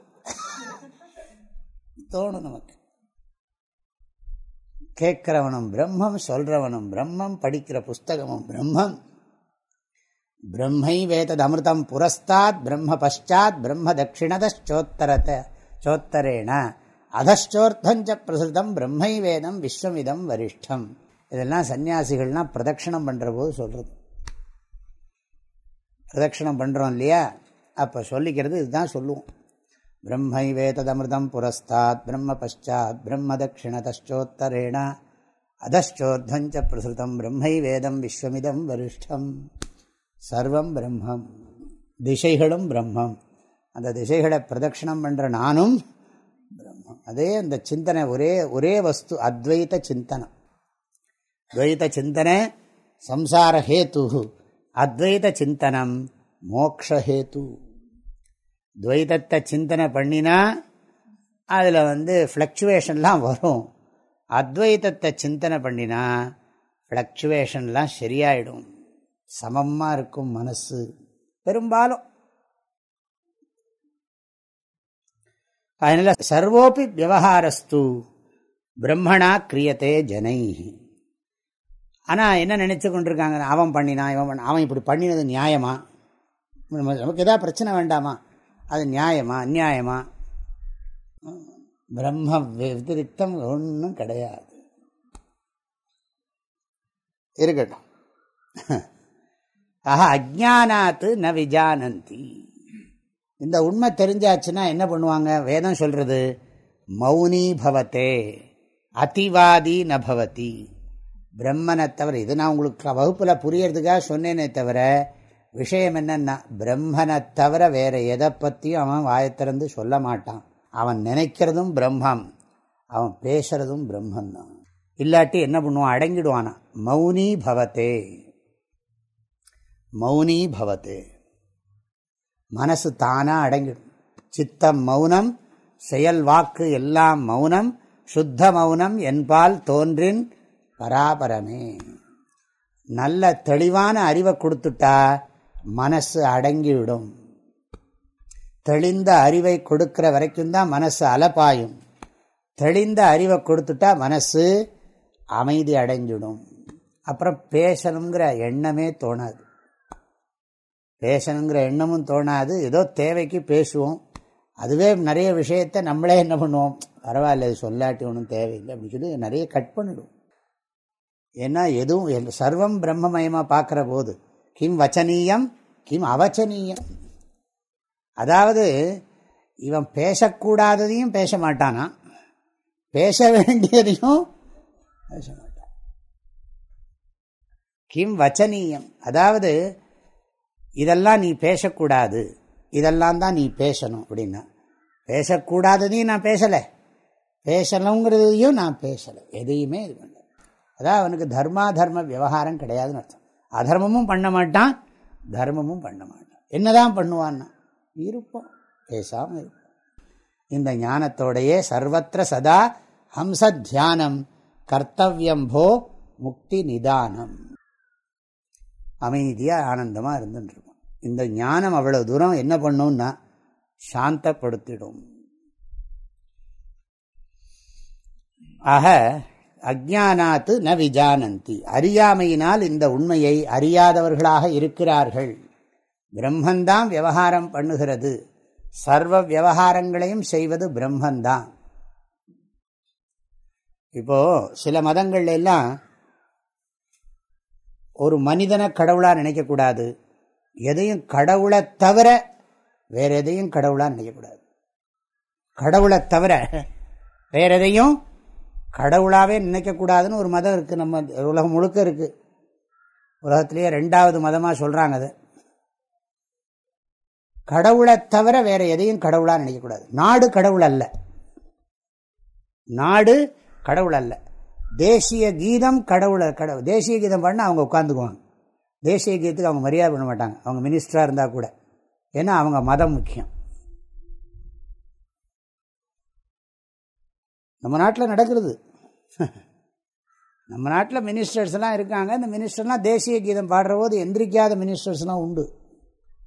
தோணும் நமக்கு. கேட்கிறவனும் பிரம்மம் சொல்கிறவனும் பிரம்மம் படிக்கிற புஸ்தகமும் பிரம்மம். பிரம்மை வேதத் அமிர்தம் புரஸ்தாத் பிரம்ம பஷாத் பிரம்ம தட்சிணதோத்தரத்தை சோத்தரேன அதஷ்டோர்த்தஞ்ச பிரசுதம் பிரம்மை வேதம் விஸ்வமிதம் வரிஷ்டம். இதெல்லாம் சன்னியாசிகள்னால் பிரதட்சிணம் பண்ணுற போது சொல்கிறது பிரதட்சிணம் பண்ணுறோம் இல்லையா? அப்போ சொல்லிக்கிறது இதுதான் சொல்லுவோம். பிரம்மை வேததமிருதம் புரஸ்தாத் பிரம்ம பஷாத் பிரம்ம தட்சிணதோத்தரேண அதஷ்டோர்த்தஞ்ச பிரசுதம் பிரம்மை வேதம் விஸ்வமிதம் வரிஷ்டம். சர்வம் பிரம்மம். திசைகளும் பிரம்மம். அந்த திசைகளை பிரதட்சிணம் பண்ணுற நானும் அதே அந்த சிந்தனை ஒரே ஒரே வஸ்து அத்வைத சிந்தனம் துவைத சிந்தனை சம்சார ஹேத்து. அத்வைத சிந்தனம் மோக்ஷஹேத்து துவைதத்தை சிந்தனை பண்ணினா அதில் வந்து ஃப்ளக்சுவேஷன்லாம் வரும். அத்வைதத்தை சிந்தனை பண்ணினா ஃப்ளக்சுவேஷன்லாம் சரியாயிடும். சமமாக இருக்கும் மனசு. பெரும்பாலும் அதனால் சர்வோப்பி விவகாரஸ்து. பிரம்மணா கிரியத்தே ஜனை ஆனால் என்ன நினச்சி கொண்டிருக்காங்க அவன் பண்ணினான் இவன் பண்ண அவன் இப்படி பண்ணினது நியாயமா? நமக்கு எதாவது பிரச்சனை வேண்டாமா? அது நியாயமா? அந்நியாயமா? பிரம்ம வத்திரிக்தம் ஒன்றும் கிடையாது. இருக்கட்டும். ஆஹா அஜானாத்து ந விஜானந்தி. இந்த உண்மை தெரிஞ்சாச்சுன்னா என்ன பண்ணுவாங்க? வேதம் சொல்கிறது மௌனி பவத்தே அதிவாதி நபவதி பிரம்மனை தவிர இது நான் உங்களுக்கு வகுப்பில் புரியறதுக்காக சொன்னேனே தவிர விஷயம் என்னென்னா பிரம்மனை தவிர வேறு எதை பற்றியும் அவன் வாயத்திறந்து சொல்ல மாட்டான். அவன் நினைக்கிறதும் பிரம்மம் அவன் பேசுறதும் பிரம்மந்தான் இல்லாட்டி என்ன பண்ணுவான்? அடங்கிடுவானா மௌனி பவத்தே மௌனி பவத்தே. மனசு தானாக அடங்கிடும். சித்தம் மௌனம் செயல் வாக்கு எல்லாம் மௌனம் சுத்த மௌனம் என்பால் தோன்றின் பராபரமே. நல்ல தெளிவான அறிவை கொடுத்துட்டா மனசு அடங்கிவிடும். தெளிந்த அறிவை கொடுக்கிற வரைக்கும் தான் மனசு அலப்பாயும். தெளிந்த அறிவை கொடுத்துட்டா மனசு அமைதி அடைஞ்சிடும். அப்புறம் பேசணுங்கிற எண்ணமே தோணாது. பேசணுங்கிற எண்ணமும் தோணாது. ஏதோ தேவைக்கு பேசுவோம். அதுவே நிறைய விஷயத்த நம்மளே என்ன பண்ணுவோம்? பரவாயில்ல இது சொல்லாட்டி ஒன்றும் தேவையில்லை அப்படின்னு சொல்லி நிறைய கட் பண்ணிடுவோம். ஏன்னா எதுவும் சர்வம் பிரம்மமயமாக பார்க்குற போது கிம் வச்சனீயம் கிம் அவச்சனீயம். அதாவது இவன் பேசக்கூடாததையும் பேச மாட்டானா? பேச வேண்டியதையும் பேச மாட்டான். கிம் வச்சனீயம். அதாவது இதெல்லாம் நீ பேசக்கூடாது. இதெல்லாம் தான் நீ பேசணும் அப்படின்னா. பேசக்கூடாததையும் நான் பேசலை. பேசணுங்கிறதையும் நான் பேசலை. எதையுமே இது பண்ணல. அதான் அவனுக்கு தர்மா தர்ம விவகாரம் கிடையாதுன்னு அர்த்தம். அதர்மமும் பண்ண மாட்டான் தர்மமும் பண்ண மாட்டான். என்னதான் பண்ணுவான்னா? இருப்போம் பேசாமல் இருப்போம் இந்த ஞானத்தோடையே சர்வத்திர சதா ஹம்ச தியானம் கர்த்தவியம் போ முக்தி நிதானம். அமைதியாக ஆனந்தமாக இருந்துருக்கும் இந்த ஞானம் அவ்வளோ தூரம் என்ன பண்ணும்னா சாந்தப்படுத்திடும். ஆக அஜானாத்து ந விஜானந்தி. அறியாமையினால் இந்த உண்மையை அறியாதவர்களாக இருக்கிறார்கள். பிரம்மந்தான் விவகாரம் பண்ணுகிறது. சர்வ விவகாரங்களையும் செய்வது பிரம்மந்தான். இப்போ சில மதங்கள்ல எல்லாம் ஒரு மனிதனை கடவுளாக நினைக்கக்கூடாது. எதையும் கடவுளை தவிர வேற எதையும் கடவுளாக நினைக்கக்கூடாது. கடவுளை தவிர வேற எதையும் கடவுளாகவே நினைக்கக்கூடாதுன்னு ஒரு மதம் இருக்குது நம்ம உலகம் முழுக்க இருக்குது உலகத்திலேயே ரெண்டாவது மதமாக சொல்கிறாங்க அது. கடவுளை தவிர வேற எதையும் கடவுளாக நினைக்கக்கூடாது. நாடு கடவுள் அல்ல. நாடு கடவுள் அல்ல. தேசிய கீதம் கடவுளை கடவுள் தேசிய கீதம் பாடினா அவங்க உட்காந்துக்குவாங்க தேசிய கீதத்துக்கு அவங்க மரியாதை பண்ண மாட்டாங்க. அவங்க மினிஸ்டராக இருந்தால் கூட. ஏன்னா அவங்க மதம் முக்கியம். நம்ம நாட்டில் நடக்கிறது. நம்ம நாட்டில் மினிஸ்டர்ஸ்லாம் இருக்காங்க. இந்த மினிஸ்டர்லாம் தேசிய கீதம் பாடுற போது எந்திரிக்காத மினிஸ்டர்ஸ்லாம் உண்டு.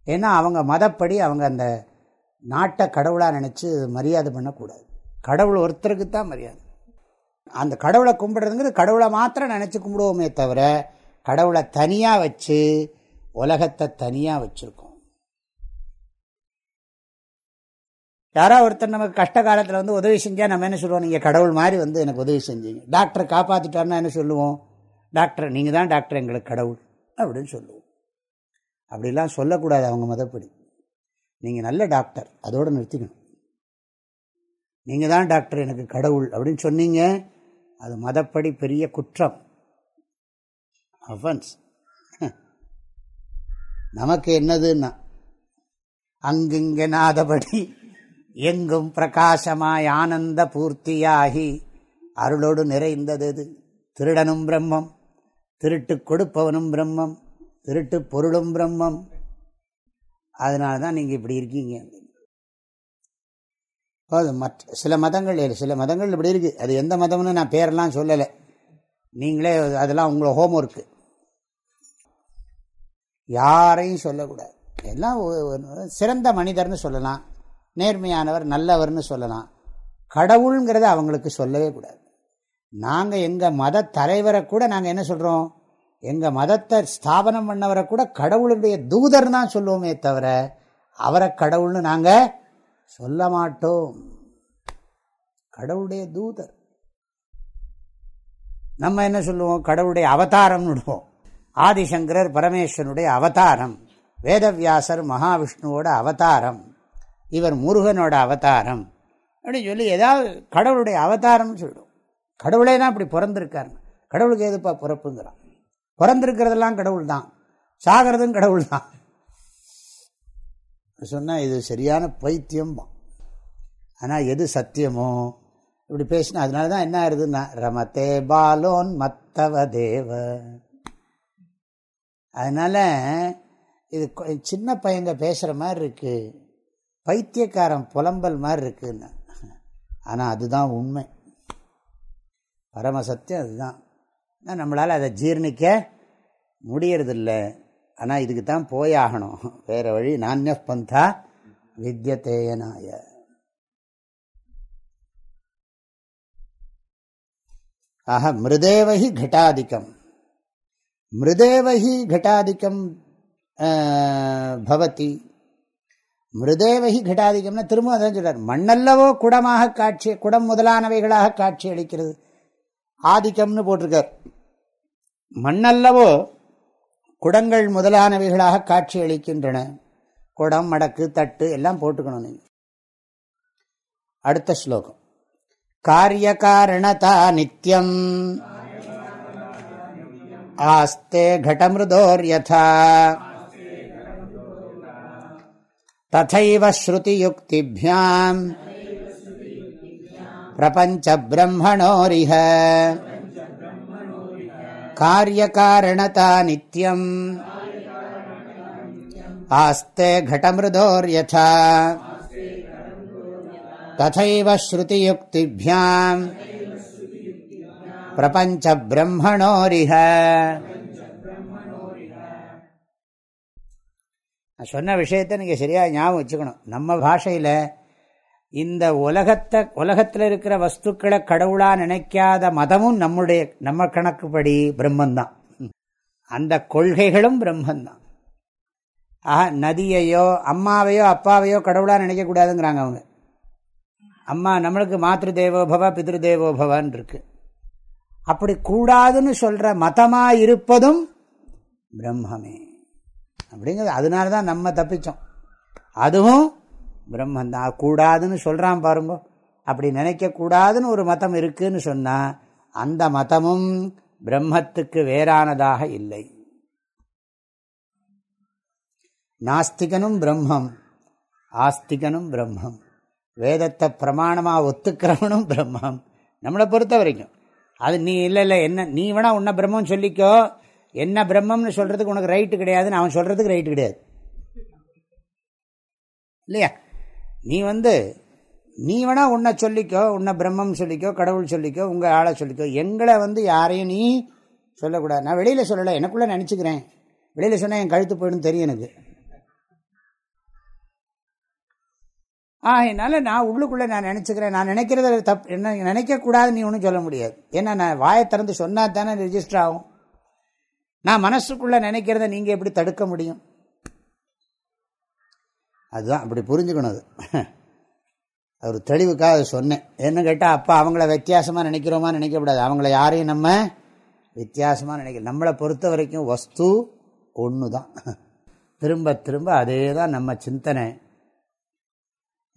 ஏன்னா அவங்க மதப்படி அவங்க அந்த நாட்டை கடவுளாக நினச்சி மரியாதை பண்ணக்கூடாது. கடவுள் ஒருத்தருக்கு தான் மரியாதை. அந்த கடவுளை கும்பிடுறதுங்கிறது கடவுளை மாத்திரம் நினச்சி கும்பிடுவோமே தவிர கடவுளை தனியாக வச்சு உலகத்தை தனியாக வச்சுருக்கோம். யாரோ ஒருத்தர் நமக்கு கஷ்ட காலத்தில் வந்து உதவி செஞ்சால் நம்ம என்ன சொல்லுவோம்? நீங்கள் கடவுள் மாதிரி வந்து எனக்கு உதவி செஞ்சீங்க. டாக்டரை காப்பாற்றிட்டாருன்னா என்ன சொல்லுவோம்? டாக்டர் நீங்கள் தான் டாக்டர் எங்களுக்கு கடவுள் அப்படின்னு சொல்லுவோம். அப்படிலாம் சொல்லக்கூடாது அவங்க மதப்படி. நீங்கள் நல்ல டாக்டர் அதோடு நிறுத்திக்கணும். நீங்கள் தான் டாக்டர் எனக்கு கடவுள் அப்படின்னு சொன்னீங்க அது மதப்படி பெரிய குற்றம். அஃபன்ஸ் நமக்கு என்னதுன்னா அங்குங்க நாதபடி எங்கும் பிரகாசமாய் ஆனந்த பூர்த்தியாகி அருளோடு நிறைந்தது திருடனும் பிரம்மம் திருட்டு கொடுப்பவனும் பிரம்மம் திருட்டு பொருளும் பிரம்மம். அதனால தான் நீங்கள் இப்படி இருக்கீங்க. அது மற்ற சில மதங்கள் சில மதங்கள் இப்படி இருக்குது அது எந்த மதம்னு நான் பேரெல்லாம் சொல்லலை. நீங்களே அதெல்லாம் உங்களை ஹோம் ஒர்க்கு யாரையும் சொல்லக்கூடாது. எல்லாம் சிறந்த மனிதர்னு சொல்லலாம். நேர்மையானவர் நல்லவர்னு சொல்லலாம். கடவுளுங்கிறத அவங்களுக்கு சொல்லவே கூடாது. நாங்கள் எங்கள் மத தலைவரை கூட நாங்கள் என்ன சொல்கிறோம் எங்கள் மதத்தை ஸ்தாபனம் பண்ணவரை கூட கடவுளுடைய தூதர் தான் சொல்லுவோமே தவிர அவரை கடவுள்னு நாங்கள் சொல்ல மாட்டோம் கடவுளுடைய தூதர். நம்ம என்ன சொல்லுவோம்? கடவுளுடைய அவதாரம்னு விடுவோம். ஆதிசங்கரர் பரமேஸ்வரனுடைய அவதாரம். வேதவியாசர் மகாவிஷ்ணுவோட அவதாரம். இவர் முருகனோட அவதாரம். அப்படின்னு சொல்லி ஏதாவது கடவுளுடைய அவதாரம்னு சொல்லிடும் கடவுளே தான் இப்படி பிறந்திருக்காரு. கடவுளுக்கு எதுப்பா பிறப்புங்கிறான்? பிறந்திருக்கிறதெல்லாம் கடவுள் தான் சாகிறதும் கடவுள் தான் சொன்னால் இது சரியான பைத்தியம் ஆனால் எது சத்தியமோ? இப்படி பேசினா அதனால தான் என்ன ஆயிருதுன்னா ரமத்தே பாலோன் மத்தவ தேவ. அதனால் இது சின்ன பையங்க பேசுகிற மாதிரி இருக்குது பைத்தியக்காரன் புலம்பல் மாதிரி இருக்குன்னு. ஆனால் அதுதான் உண்மை. பரமசத்தியம் அதுதான். நம்மளால் அதை ஜீர்ணிக்க முடியறதில்லை. ஆனால் இதுக்கு தான் போயாகணும். வேறு வழி நானிய பந்தா ஆஹா ஆக மிருதேவகி கட்டாதிக்கம் மிருதேவகி கட்டாதிக்கம் பவதி. மிருதேவகி கட்டாதிக்கம்னா திரும்ப அதான் சொல்றார். மண்ணல்லவோ குடமாக காட்சி குடம் முதலானவைகளாக காட்சி அளிக்கிறது ஆதிக்கம்னு போட்டிருக்கார். மண்ணல்லவோ குடங்கள் முதலானவைகளாக காட்சி அளிக்கின்றன குடம் மடக்கு தட்டு எல்லாம் போட்டுக்கணும் நீங்கள் அடுத்த ஸ்லோகம். காரிய காரணதா நித்தியம் ஆஸ்தே கடமிருதோர்யதா ததைவ ஸ்ருதியுக்திபியாம் பிரபஞ்ச பிரம்மணோரிஹ कार्यकारणता नित्यम् आस्ते घटमृदोर्यथा तथैव श्रुतियुक्तिभ्याम् प्रपञ्चब्रह्मणोरिह நான் சொன்ன விஷயத்தை நீங்கள் சரியாக ஞாபகம் வச்சுக்கணும் நம்ம பாஷையில் இந்த உலகத்தை உலகத்தில் இருக்கிற வஸ்துக்களை கடவுளாக நினைக்காத மதமும் நம்முடைய நம்ம கணக்குப்படி பிரம்மந்தான். அந்த கொள்கைகளும் பிரம்மந்தான். ஆஹா நதியையோ அம்மாவையோ அப்பாவையோ கடவுளாக நினைக்கக்கூடாதுங்கிறாங்க அவங்க. அம்மா நம்மளுக்கு மாத்திரு தேவோபவ பிதிரு தேவோபவான் இருக்கு அப்படி கூடாதுன்னு சொல்கிற மதமாக இருப்பதும் பிரம்மமே. அப்படிங்கிறது அதனால தான் நம்ம தப்பித்தோம் அதுவும் பிரம்மந்தான் கூடாதுன்னு சொல்கிறான் பாருங்க. அப்படி நினைக்கக்கூடாதுன்னு ஒரு மதம் இருக்குதுன்னு சொன்னால் அந்த மதமும் பிரம்மத்துக்கு வேறானதாக இல்லை. நாஸ்திகனும் பிரம்மம் ஆஸ்திகனும் பிரம்மம் வேதத்தை பிரமாணமாக ஒத்துக்கிறவனும் பிரம்மம். நம்மளை பொறுத்த வரைக்கும். அது நீ இல்லை இல்லை என்ன நீ வேணா உன்ன பிரம்மம்னு சொல்லிக்கோ. என்ன பிரம்மம்னு சொல்கிறதுக்கு உனக்கு ரைட்டு கிடையாதுன்னு அவன் சொல்கிறதுக்கு ரைட்டு கிடையாது. இல்லையா? நீ வந்து நீ வேணா உன்னை சொல்லிக்கோ உன்னை பிரம்மம் சொல்லிக்கோ கடவுள் சொல்லிக்கோ உங்கள் ஆளை சொல்லிக்கோ. எங்களை வந்து யாரையும் நீ சொல்லக்கூடாது. நான் வெளியில் சொல்லலை எனக்குள்ளே நினச்சிக்கிறேன். வெளியில் சொன்னால் என் கழுத்து போயிடும் தெரியும் எனக்கு. ஆ என்னால் நான் உள்ளுக்குள்ளே நான் நினச்சிக்கிறேன். நான் நினைக்கிறத தப் என்ன நினைக்கக்கூடாது நீ ஒன்றும் சொல்ல முடியாது. ஏன்னா நான் வாயை திறந்து சொன்னால் தானே ரிஜிஸ்டர் ஆகும். நான் மனசுக்குள்ளே நினைக்கிறத நீங்கள் எப்படி தடுக்க முடியும்? அதுதான் அப்படி புரிஞ்சுக்கணும் அது. ஒரு தெளிவுக்காக அதை சொன்னேன். என்ன கேட்டால் அப்போ அவங்கள வித்தியாசமாக நினைக்கிறோமா நினைக்கக்கூடாது. அவங்கள யாரையும் நம்ம வித்தியாசமாக நினைக்க நம்மளை பொறுத்த வரைக்கும் வஸ்து ஒன்று தான் திரும்ப திரும்ப அதே தான் நம்ம சிந்தனை.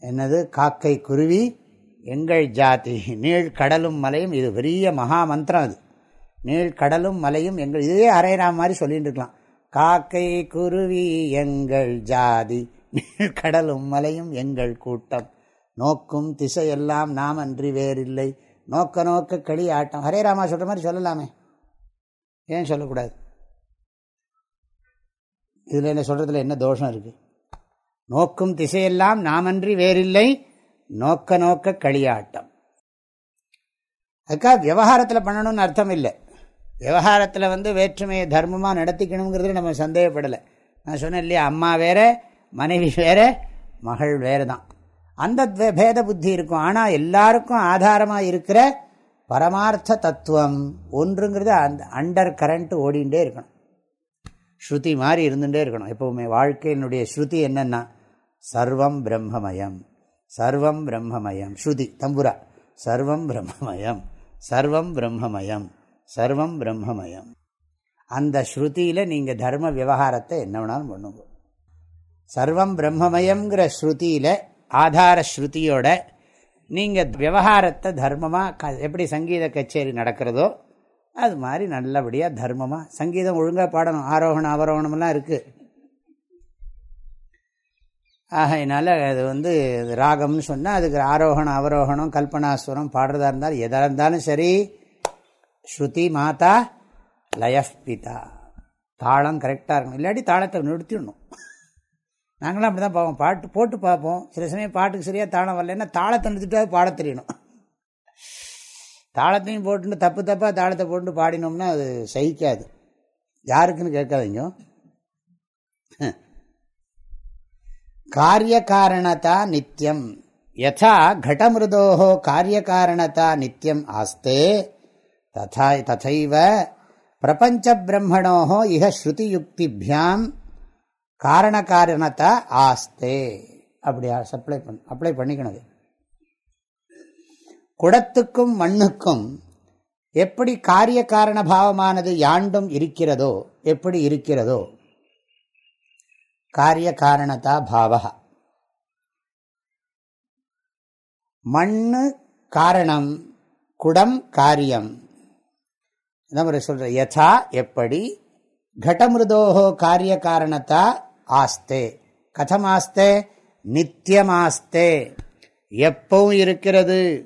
என்னது? காக்கை குருவி எங்கள் ஜாதி. நீள் கடலும் மலையும் இது பெரிய மகா மந்திரம் அது. நீள் கடலும் மலையும் எங்கள் இதே அரையராம் மாதிரி சொல்லிட்டு இருக்கலாம். காக்கை குருவி எங்கள் ஜாதி. கடலும் மலையும் எங்கள் கூட்டம். நோக்கும் திசையெல்லாம் நாம் அன்றி வேறில்லை. நோக்க நோக்க களி ஆட்டம் ஹரே ராமா சொல்கிற மாதிரி சொல்லலாமே. ஏன் சொல்லக்கூடாது? இதில் என்ன சொல்கிறதுல என்ன தோஷம் இருக்குது நோக்கும் திசையெல்லாம் நாமன்றி வேறில்லை. நோக்க நோக்க களியாட்டம். அதுக்காக விவகாரத்தில் பண்ணணும்னு அர்த்தம் இல்லை. விவகாரத்தில் வந்து வேற்றுமையை தர்மமாக நடத்திக்கணுங்கிறது நம்ம சந்தேகப்படலை. நான் சொன்னேன் இல்லையா அம்மா வேற மனைவி வேறு மகள் வேறு தான் அந்த பேத புத்தி இருக்கும். ஆனால் எல்லாருக்கும் ஆதாரமாக இருக்கிற பரமார்த்த தத்துவம் ஒன்றுங்கிறது அந்த அண்டர் கரண்ட் ஓடிகிட்டே இருக்கணும். ஸ்ருதி மாதிரி இருந்துகிட்டே இருக்கணும். எப்போவுமே வாழ்க்கையினுடைய ஸ்ருதி என்னென்னா சர்வம் பிரம்மமயம் சர்வம் பிரம்மமயம். ஸ்ருதி தம்புரா. சர்வம் பிரம்மமயம் சர்வம் பிரம்மமயம் சர்வம் பிரம்மமயம். அந்த ஸ்ருதியில் நீங்கள் தர்ம விவகாரத்தை என்ன வேணாலும் பண்ணுங்க. சர்வம் பிரம்மமயங்கிற ஸ்ருதியில் ஆதார ஸ்ருதியோட நீங்கள் விவகாரத்தை தர்மமாக எப்படி சங்கீத கச்சேரி நடக்கிறதோ அது மாதிரி நல்லபடியாக தர்மமாக சங்கீதம் ஒழுங்காக பாடணும் ஆரோகணம் அவரோகணம்லாம் இருக்குது ஆகையினால அது வந்து ராகம்னு சொன்னால் அதுக்கு ஆரோகணம் அவரோகணம் கல்பனாஸ்வரம் பாடுறதா இருந்தாலும் எதாக இருந்தாலும் சரி ஸ்ருதி மாதா லயஃபிதா தாளம் கரெக்டாக இருக்கணும். இல்லாட்டி தாளத்தை நிறுத்திடணும். நாங்களாம் அப்படி தான் பார்ப்போம் பாட்டு போட்டு பார்ப்போம். சில சமயம் பாட்டுக்கு சரியாக தாளம் வரலன்னா தாளத்தை நிறுத்திட்டு பாட தெரியணும். தாளத்தையும் போட்டுட்டு தப்பு தப்பாக தாளத்தை போட்டு பாடினோம்னா அது சகிக்காது. யாருக்குன்னு கேட்காதீங்க. காரியகாரணத்தா நித்தியம் யதா கடமிருதோ காரியகாரணத்தா நித்தியம் ஆஸ்தே. ததா ததைவ பிரபஞ்ச பிரம்மணோ இக ஸ்ருதியுக்திபியாம். காரண காரணத்தை ஆஸ்தே. அப்படி சப்ளை பண்ண அப்ளை பண்ணிக்கணும் குடத்துக்கும் மண்ணுக்கும் எப்படி காரிய காரண பாவமானது யாண்டும் இருக்கிறதோ எப்படி இருக்கிறதோ காரிய காரணத்தா பாவகா மண்ணு காரணம் குடம் காரியம். நம்ம சொல்ற யதா எப்படி கடமிருதோஹோ காரிய காரணத்தா ஆஸ்தே. கதமாஸ்தே நித்தியமாஸ்தே எப்பவும் இருக்கிறது.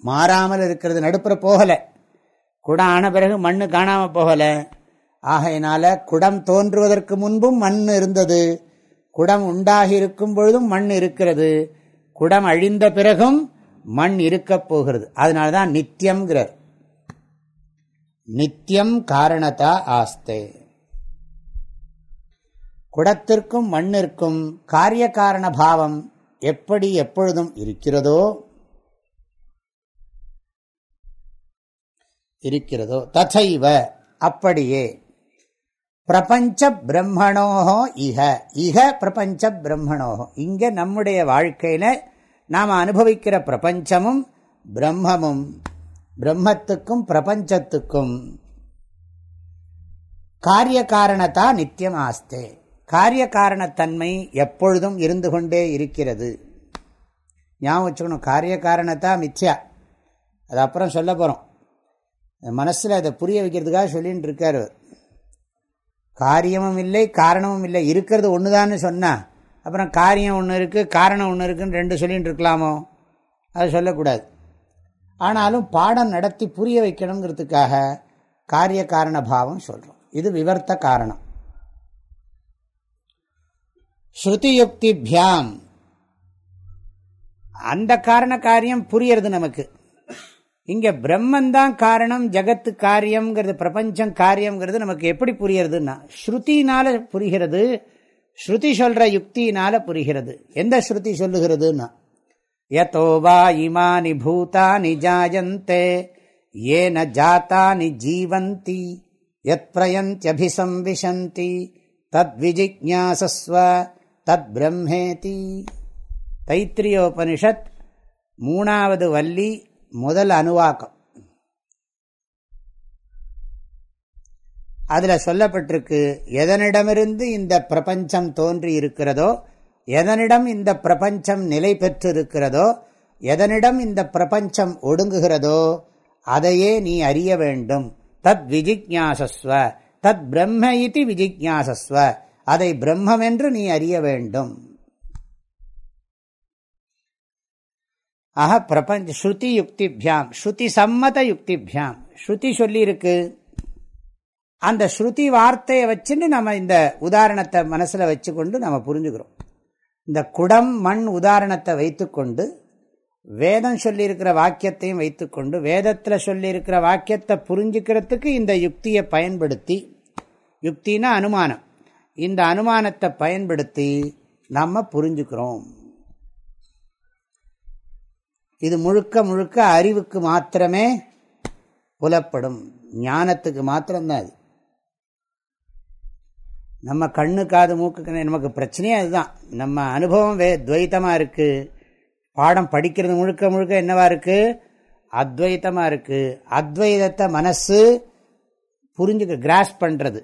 மாறாமல் இருக்கிறது. நடுப்புற போகலை. குடம் ஆன பிறகு மண் காணாமல் போகலை. ஆகையினால குடம் தோன்றுவதற்கு முன்பும் மண் இருந்தது. குடம் உண்டாகி இருக்கும் பொழுதும் மண் இருக்கிறது. குடம் அழிந்த பிறகும் மண் இருக்கப் போகிறது. அதனால தான் நித்தியம்ங்கிறார் நித்தியம் காரணத்தா ஆஸ்தே. குடத்திற்கும் மண்ணிற்கும் காரிய காரண பாவம் எப்படி எப்பொழுதும் இருக்கிறதோ இருக்கிறதோ ததைவ அப்படியே. பிரபஞ்ச பிரம்மணோகோ இக இக பிரபஞ்ச பிரம்மணோகோ இங்கே நம்முடைய வாழ்க்கையில் நாம் அனுபவிக்கிற பிரபஞ்சமும் பிரம்மமும் பிரம்மத்துக்கும் பிரபஞ்சத்துக்கும் காரிய காரணத்தா நித்தியம் ஆஸ்தே. காரிய காரணத்தன்மை எப்பொழுதும் இருந்து கொண்டே இருக்கிறது. ஞாபகம் வச்சுக்கணும் காரிய காரணத்தா மித்யா. அது அப்புறம் சொல்ல போகிறோம் மனசில் அதை புரிய வைக்கிறதுக்காக சொல்லின்னு இருக்கார். காரியமும் இல்லை காரணமும் இல்லை. இருக்கிறது ஒன்று தான் சொன்னால் அப்புறம் காரியம் ஒன்று இருக்குது காரணம் ஒன்று இருக்குன்னு ரெண்டு சொல்லிகிட்டு இருக்கலாமோ? அது சொல்லக்கூடாது. ஆனாலும் பாடம் நடத்தி புரிய வைக்கணுங்கிறதுக்காக காரிய காரண பாவம் சொல்கிறோம் இது விவர்த்த காரணம். ஸ்ருதியுக்திபியாம். அந்த காரண காரியம் புரியறது நமக்கு. இங்க பிரம்மந்தான் காரணம் ஜகத்து காரியம்ங்கிறது பிரபஞ்சம் காரியம்ங்கிறது நமக்கு எப்படி புரியறதுன்னா ஸ்ருதினால புரிகிறது ஸ்ருதி சொல்ற யுக்தினால புரிகிறது. எந்த ஸ்ருதி சொல்லுகிறதுன்னா யதோ வா இமானி பூதானி ஜாயந்தே ஏன ஜாத்தானி ஜீவந்தி யத் பிரயந்தியபிசம்விசந்தி தத் விஜிஜாசஸ்வ தத் பிரம்மேதி தைத்திரியோபனிஷத் மூணாவது வள்ளி முதல் அணுவாக்கம் அதில் சொல்லப்பட்டிருக்கு எதனிடமிருந்து இந்த பிரபஞ்சம் தோன்றி இருக்கிறதோ எதனிடம் இந்த பிரபஞ்சம் நிலை பெற்று இருக்கிறதோ எதனிடம் இந்த பிரபஞ்சம் ஒடுங்குகிறதோ அதையே நீ அறிய வேண்டும். தத் விஜிக்யாசஸ்வ தத் பிரம்ம இது விஜிக்யாசஸ்வ அதை பிரம்மம் என்று நீ அறிய வேண்டும். ஆக பிரபஞ்ச ஸ்ருதி யுக்திபியாம் ஸ்ருதி சம்மத யுக்திபியாம். ஸ்ருதி சொல்லியிருக்கு. அந்த ஸ்ருதி வார்த்தையை வச்சுன்னு நம்ம இந்த உதாரணத்தை மனசில் வச்சுக்கொண்டு நம்ம புரிஞ்சுக்கிறோம். இந்த குடம் மண் உதாரணத்தை வைத்துக்கொண்டு வேதம் சொல்லியிருக்கிற வாக்கியத்தையும் வைத்துக்கொண்டு வேதத்தில் சொல்லியிருக்கிற வாக்கியத்தை புரிஞ்சுக்கிறதுக்கு இந்த யுக்தியை பயன்படுத்தி யுக்தினா அனுமானம். இந்த அனுமானத்தை பயன்படுத்தி நம்ம புரிஞ்சுக்கிறோம். இது முழுக்க முழுக்க அறிவுக்கு மாத்திரமே புலப்படும். ஞானத்துக்கு மாத்திரம்தான் அது. நம்ம கண்ணு காது மூக்கு நமக்கு பிரச்சனையே அதுதான். நம்ம அனுபவம் வே துவைத்தமாக இருக்குது பாடம் படிக்கிறது முழுக்க முழுக்க என்னவா இருக்குது அத்வைத்தமாக இருக்குது அத்வைதத்தை மனசு புரிஞ்சுக்க கிராஸ் பண்ணுறது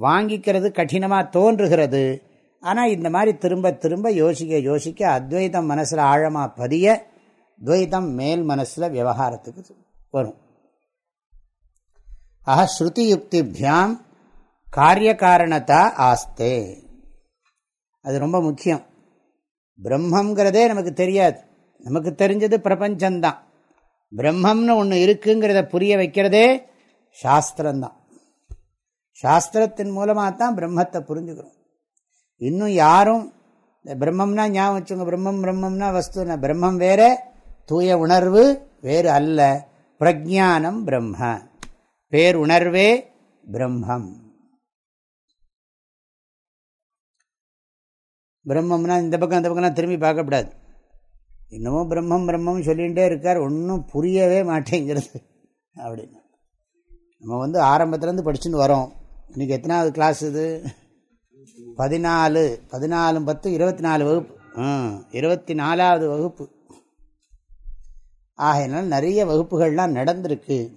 வாங்கிக்கிறது கடினமாக தோன்றுகிறது. ஆனால் இந்த மாதிரி திரும்ப திரும்ப யோசிக்க யோசிக்க அத்வைதம் மனசில் ஆழமாக பதிய துவைதம் மேல் மனசில் விவகாரத்துக்கு வரும். ஆக ஸ்ருதி யுக்திபியாம் காரிய காரணத்தா ஆஸ்தே. அது ரொம்ப முக்கியம். பிரம்மங்கிறதே நமக்கு தெரியாது. நமக்கு தெரிஞ்சது பிரபஞ்சம்தான். பிரம்மம்னு ஒன்று இருக்குங்கிறத புரிய வைக்கிறதே சாஸ்திரம்தான். சாஸ்திரத்தின் மூலமாக தான் பிரம்மத்தை புரிஞ்சுக்கிறோம். இன்னும் யாரும் இந்த பிரம்மம்னா ஞாபகம் வச்சுங்க பிரம்மம் பிரம்மம்னா வஸ்து பிரம்மம் வேற தூய உணர்வு வேறு அல்ல. பிரஜானம் பிரம்ம பேருணர்வே பிரம்மம். பிரம்மம்னா இந்த பக்கம் அந்த பக்கம்லாம் திரும்பி பார்க்கக்கூடாது இன்னமும் பிரம்மம் பிரம்மம் சொல்லிகிட்டே இருக்கார் ஒன்றும் புரியவே மாட்டேங்கிறது. அப்படின்னு. நம்ம வந்து ஆரம்பத்துலேருந்து படிச்சுட்டு வரோம். இன்றைக்கி எத்தனாவது கிளாஸ் இது? பதினாலு. பதினாலும் பத்து இருபத்தி நாலு வகுப்பு. இருபத்தி நாலாவது வகுப்பு. ஆகையினால் நிறைய வகுப்புகள்லாம் நடந்திருக்கு.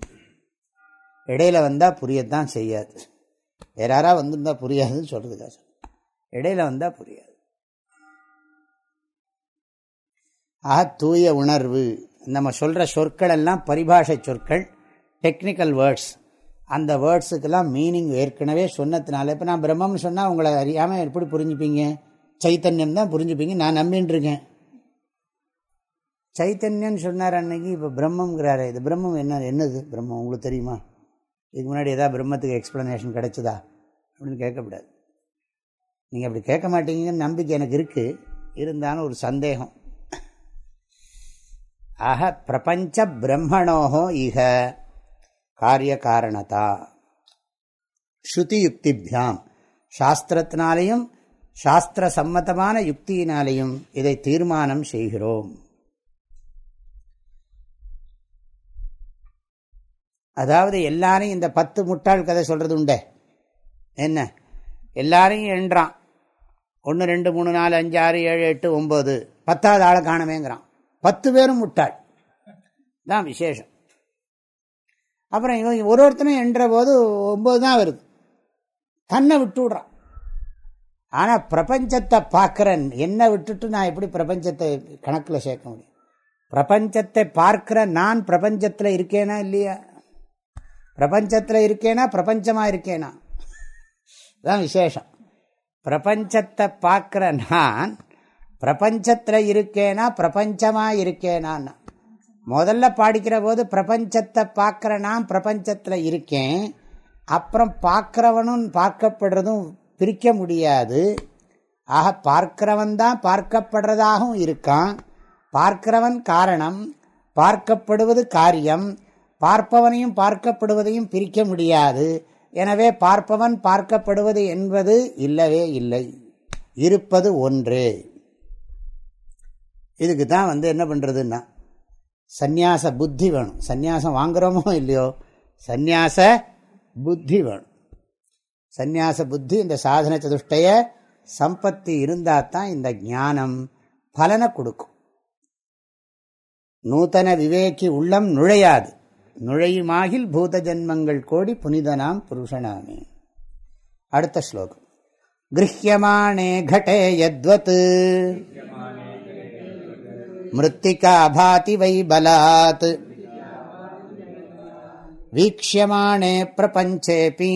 இடையில வந்தால் புரியத்தான் செய்யாது. வேற யாராவது வந்திருந்தால் புரியாதுன்னு சொல்கிறதுக்காக இடையில வந்தால் புரியாது. ஆக தூய உணர்வு. நம்ம சொல்கிற சொற்கள் எல்லாம் பரிபாஷை சொற்கள் டெக்னிக்கல் வேர்ட்ஸ் அந்த வேர்ட்ஸுக்கெல்லாம் மீனிங் ஏற்கனவே சொன்னதுனால இப்போ நான் பிரம்மம்னு சொன்னால் உங்களை அறியாமல் எப்படி புரிஞ்சுப்பீங்க? சைத்தன்யம் தான் புரிஞ்சுப்பீங்க. நான் நம்பின்னு இருக்கேன் சைத்தன்யன்னு சொன்னார் அன்னைக்கு இப்போ பிரம்மங்கிறாரு இது பிரம்மம் என்ன என்னது? பிரம்மம் உங்களுக்கு தெரியுமா? இதுக்கு முன்னாடி எதாவது பிரம்மத்துக்கு எக்ஸ்ப்ளனேஷன் கிடைச்சதா? அப்படின்னு கேட்கக்கூடாது. நீங்கள் அப்படி கேட்க மாட்டீங்கன்னு நம்பிக்கை எனக்கு இருக்குது இருந்தாலும் ஒரு சந்தேகம். ஆக பிரபஞ்ச பிரம்மணோகோ இக காரிய காரணதா ஸ்ருதி யுக்திபியாம் சாஸ்திரத்தினாலேயும் சாஸ்திர சம்மதமான யுக்தியினாலேயும் இதை தீர்மானம் செய்கிறோம். அதாவது எல்லாரையும் இந்த பத்து முட்டாள் கதை சொல்கிறது உண்டே. என்ன? எல்லாரையும் என்றான் ஒன்று ரெண்டு மூணு நாலு அஞ்சு ஆறு ஏழு எட்டு ஒம்பது பத்தாவது ஆளை காணமேங்கிறான். பத்து பேரும் முட்டாள். தான் விசேஷம். அப்புறம் இவன் ஒரு ஒருத்தனும் என்ற போது ஒம்பது தான் வருது. தன்னை விட்டு விடுறான். ஆனால் பிரபஞ்சத்தை பார்க்குறேன் என்னை விட்டுட்டு நான் எப்படி பிரபஞ்சத்தை கணக்கில் சேர்க்க முடியும்? பிரபஞ்சத்தை பார்க்கிற நான் பிரபஞ்சத்தில் இருக்கேனா இல்லையா? பிரபஞ்சத்தில் இருக்கேனா பிரபஞ்சமாக இருக்கேனா? தான் விசேஷம். பிரபஞ்சத்தை பார்க்குற நான் பிரபஞ்சத்தில் இருக்கேனா பிரபஞ்சமாக இருக்கேனான்னு. முதல்ல பாடிக்கிற போது பிரபஞ்சத்தை பார்க்குற நான் பிரபஞ்சத்தில் இருக்கேன். அப்புறம் பார்க்குறவனும் பார்க்கப்படுறதும் பிரிக்க முடியாது. ஆக பார்க்கிறவன் தான் பார்க்கப்படுறதாகவும் இருக்கான். பார்க்கிறவன் காரணம் பார்க்கப்படுவது காரியம். பார்ப்பவனையும் பார்க்கப்படுவதையும் பிரிக்க முடியாது. எனவே பார்ப்பவன் பார்க்கப்படுவது என்பது இல்லவே இல்லை. இருப்பது ஒன்று. இதுக்கு தான் வந்து என்ன பண்ணுறதுன்னா சந்நியாச புத்தி வேணும் சந்நியாசம் வாங்குறோமோ இல்லையோ சந்நியாச புத்தி வேணும் சந்நியாச புத்தி இந்த சாதன சதுஷ்டய சம்பத்தி இருந்தால் தான் இந்த ஞானம் பலனை கொடுக்கும் நூத்தன விவேக்கி உள்ளம் நுழையாது நுழையுமாகில் பூத ஜன்மங்கள் கோடி புனிதனாம் புருஷனாமே அடுத்த ஸ்லோகம் கிரஹியமானே घटे यद्वत् मृत्तिका भाति वै बलात् वीक्ष्यमाणे प्रपञ्चेऽपि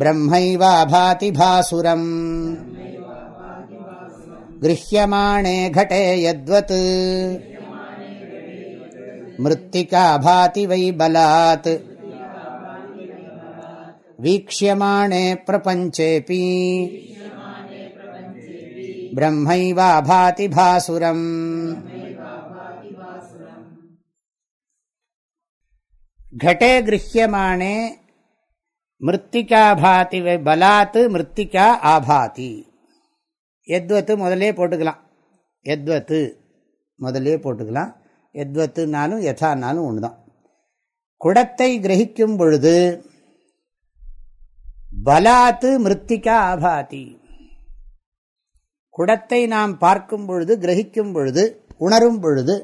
ब्रह्मैवा भाति भासुरम् गृह्यमाणे घटे यद्वत् मृत्तिका भाति वै बलात् वीक्ष्यमाणे प्रपञ्चेऽपि ब्रह्मैवा भाति भासुरम् घटे गृह्यमाणे மிருத்திகா பாதி பலாத்து மிருத்திகா ஆபாதி எத்வத்து முதலே போட்டுக்கலாம் எத்வத்து முதலே போட்டுக்கலாம் எத்வத்துனாலும் யதானாலும் ஒன்று தான் குடத்தை கிரகிக்கும் பொழுது பலாத்து மிருத்திகா ஆபாதி குடத்தை நாம் பார்க்கும் பொழுது கிரகிக்கும் பொழுது உணரும் பொழுது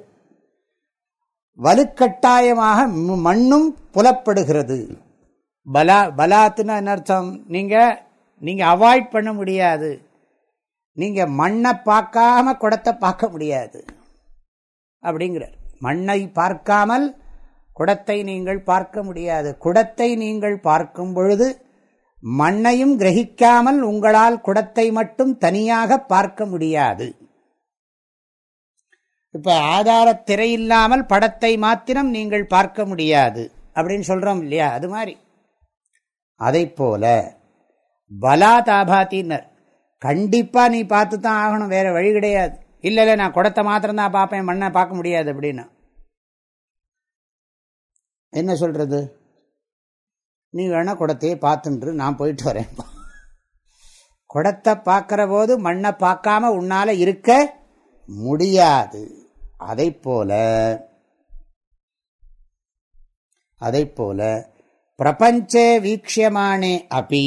வலுக்கட்டாயமாக மண்ணும் புலப்படுகிறது. பலா பலாத்துன்னு என்ன அர்த்தம்? நீங்கள் நீங்கள் அவாய்ட் பண்ண முடியாது. நீங்கள் மண்ணை பார்க்காம குடத்தை பார்க்க முடியாது. அப்படிங்கிறார். மண்ணை பார்க்காமல் குடத்தை நீங்கள் பார்க்க முடியாது. குடத்தை நீங்கள் பார்க்கும் பொழுது மண்ணையும் கிரகிக்காமல் உங்களால் குடத்தை மட்டும் தனியாக பார்க்க முடியாது. இப்ப ஆதார இல்லாமல் படத்தை மாத்திரம் நீங்கள் பார்க்க முடியாது. அப்படின்னு சொல்றோம் இல்லையா? அது மாதிரி. அதை போல பலாதாபாத்தின்னர். கண்டிப்பா நீ பார்த்து தான் ஆகணும் வேற வழி கிடையாது. இல்ல இல்ல நான் குடத்தை மாத்திரம் தான் பார்ப்பேன் மண்ணை பார்க்க முடியாது அப்படின்னா. என்ன சொல்றது? நீ வேணா குடத்தையே பார்த்துன்று நான் போயிட்டு வரேன். குடத்தை பார்க்கிற போது மண்ணை பார்க்காம உன்னால இருக்க முடியாது. அதை போல அதை போல பிரபஞ்சே வீக்ஷியமானே அப்பி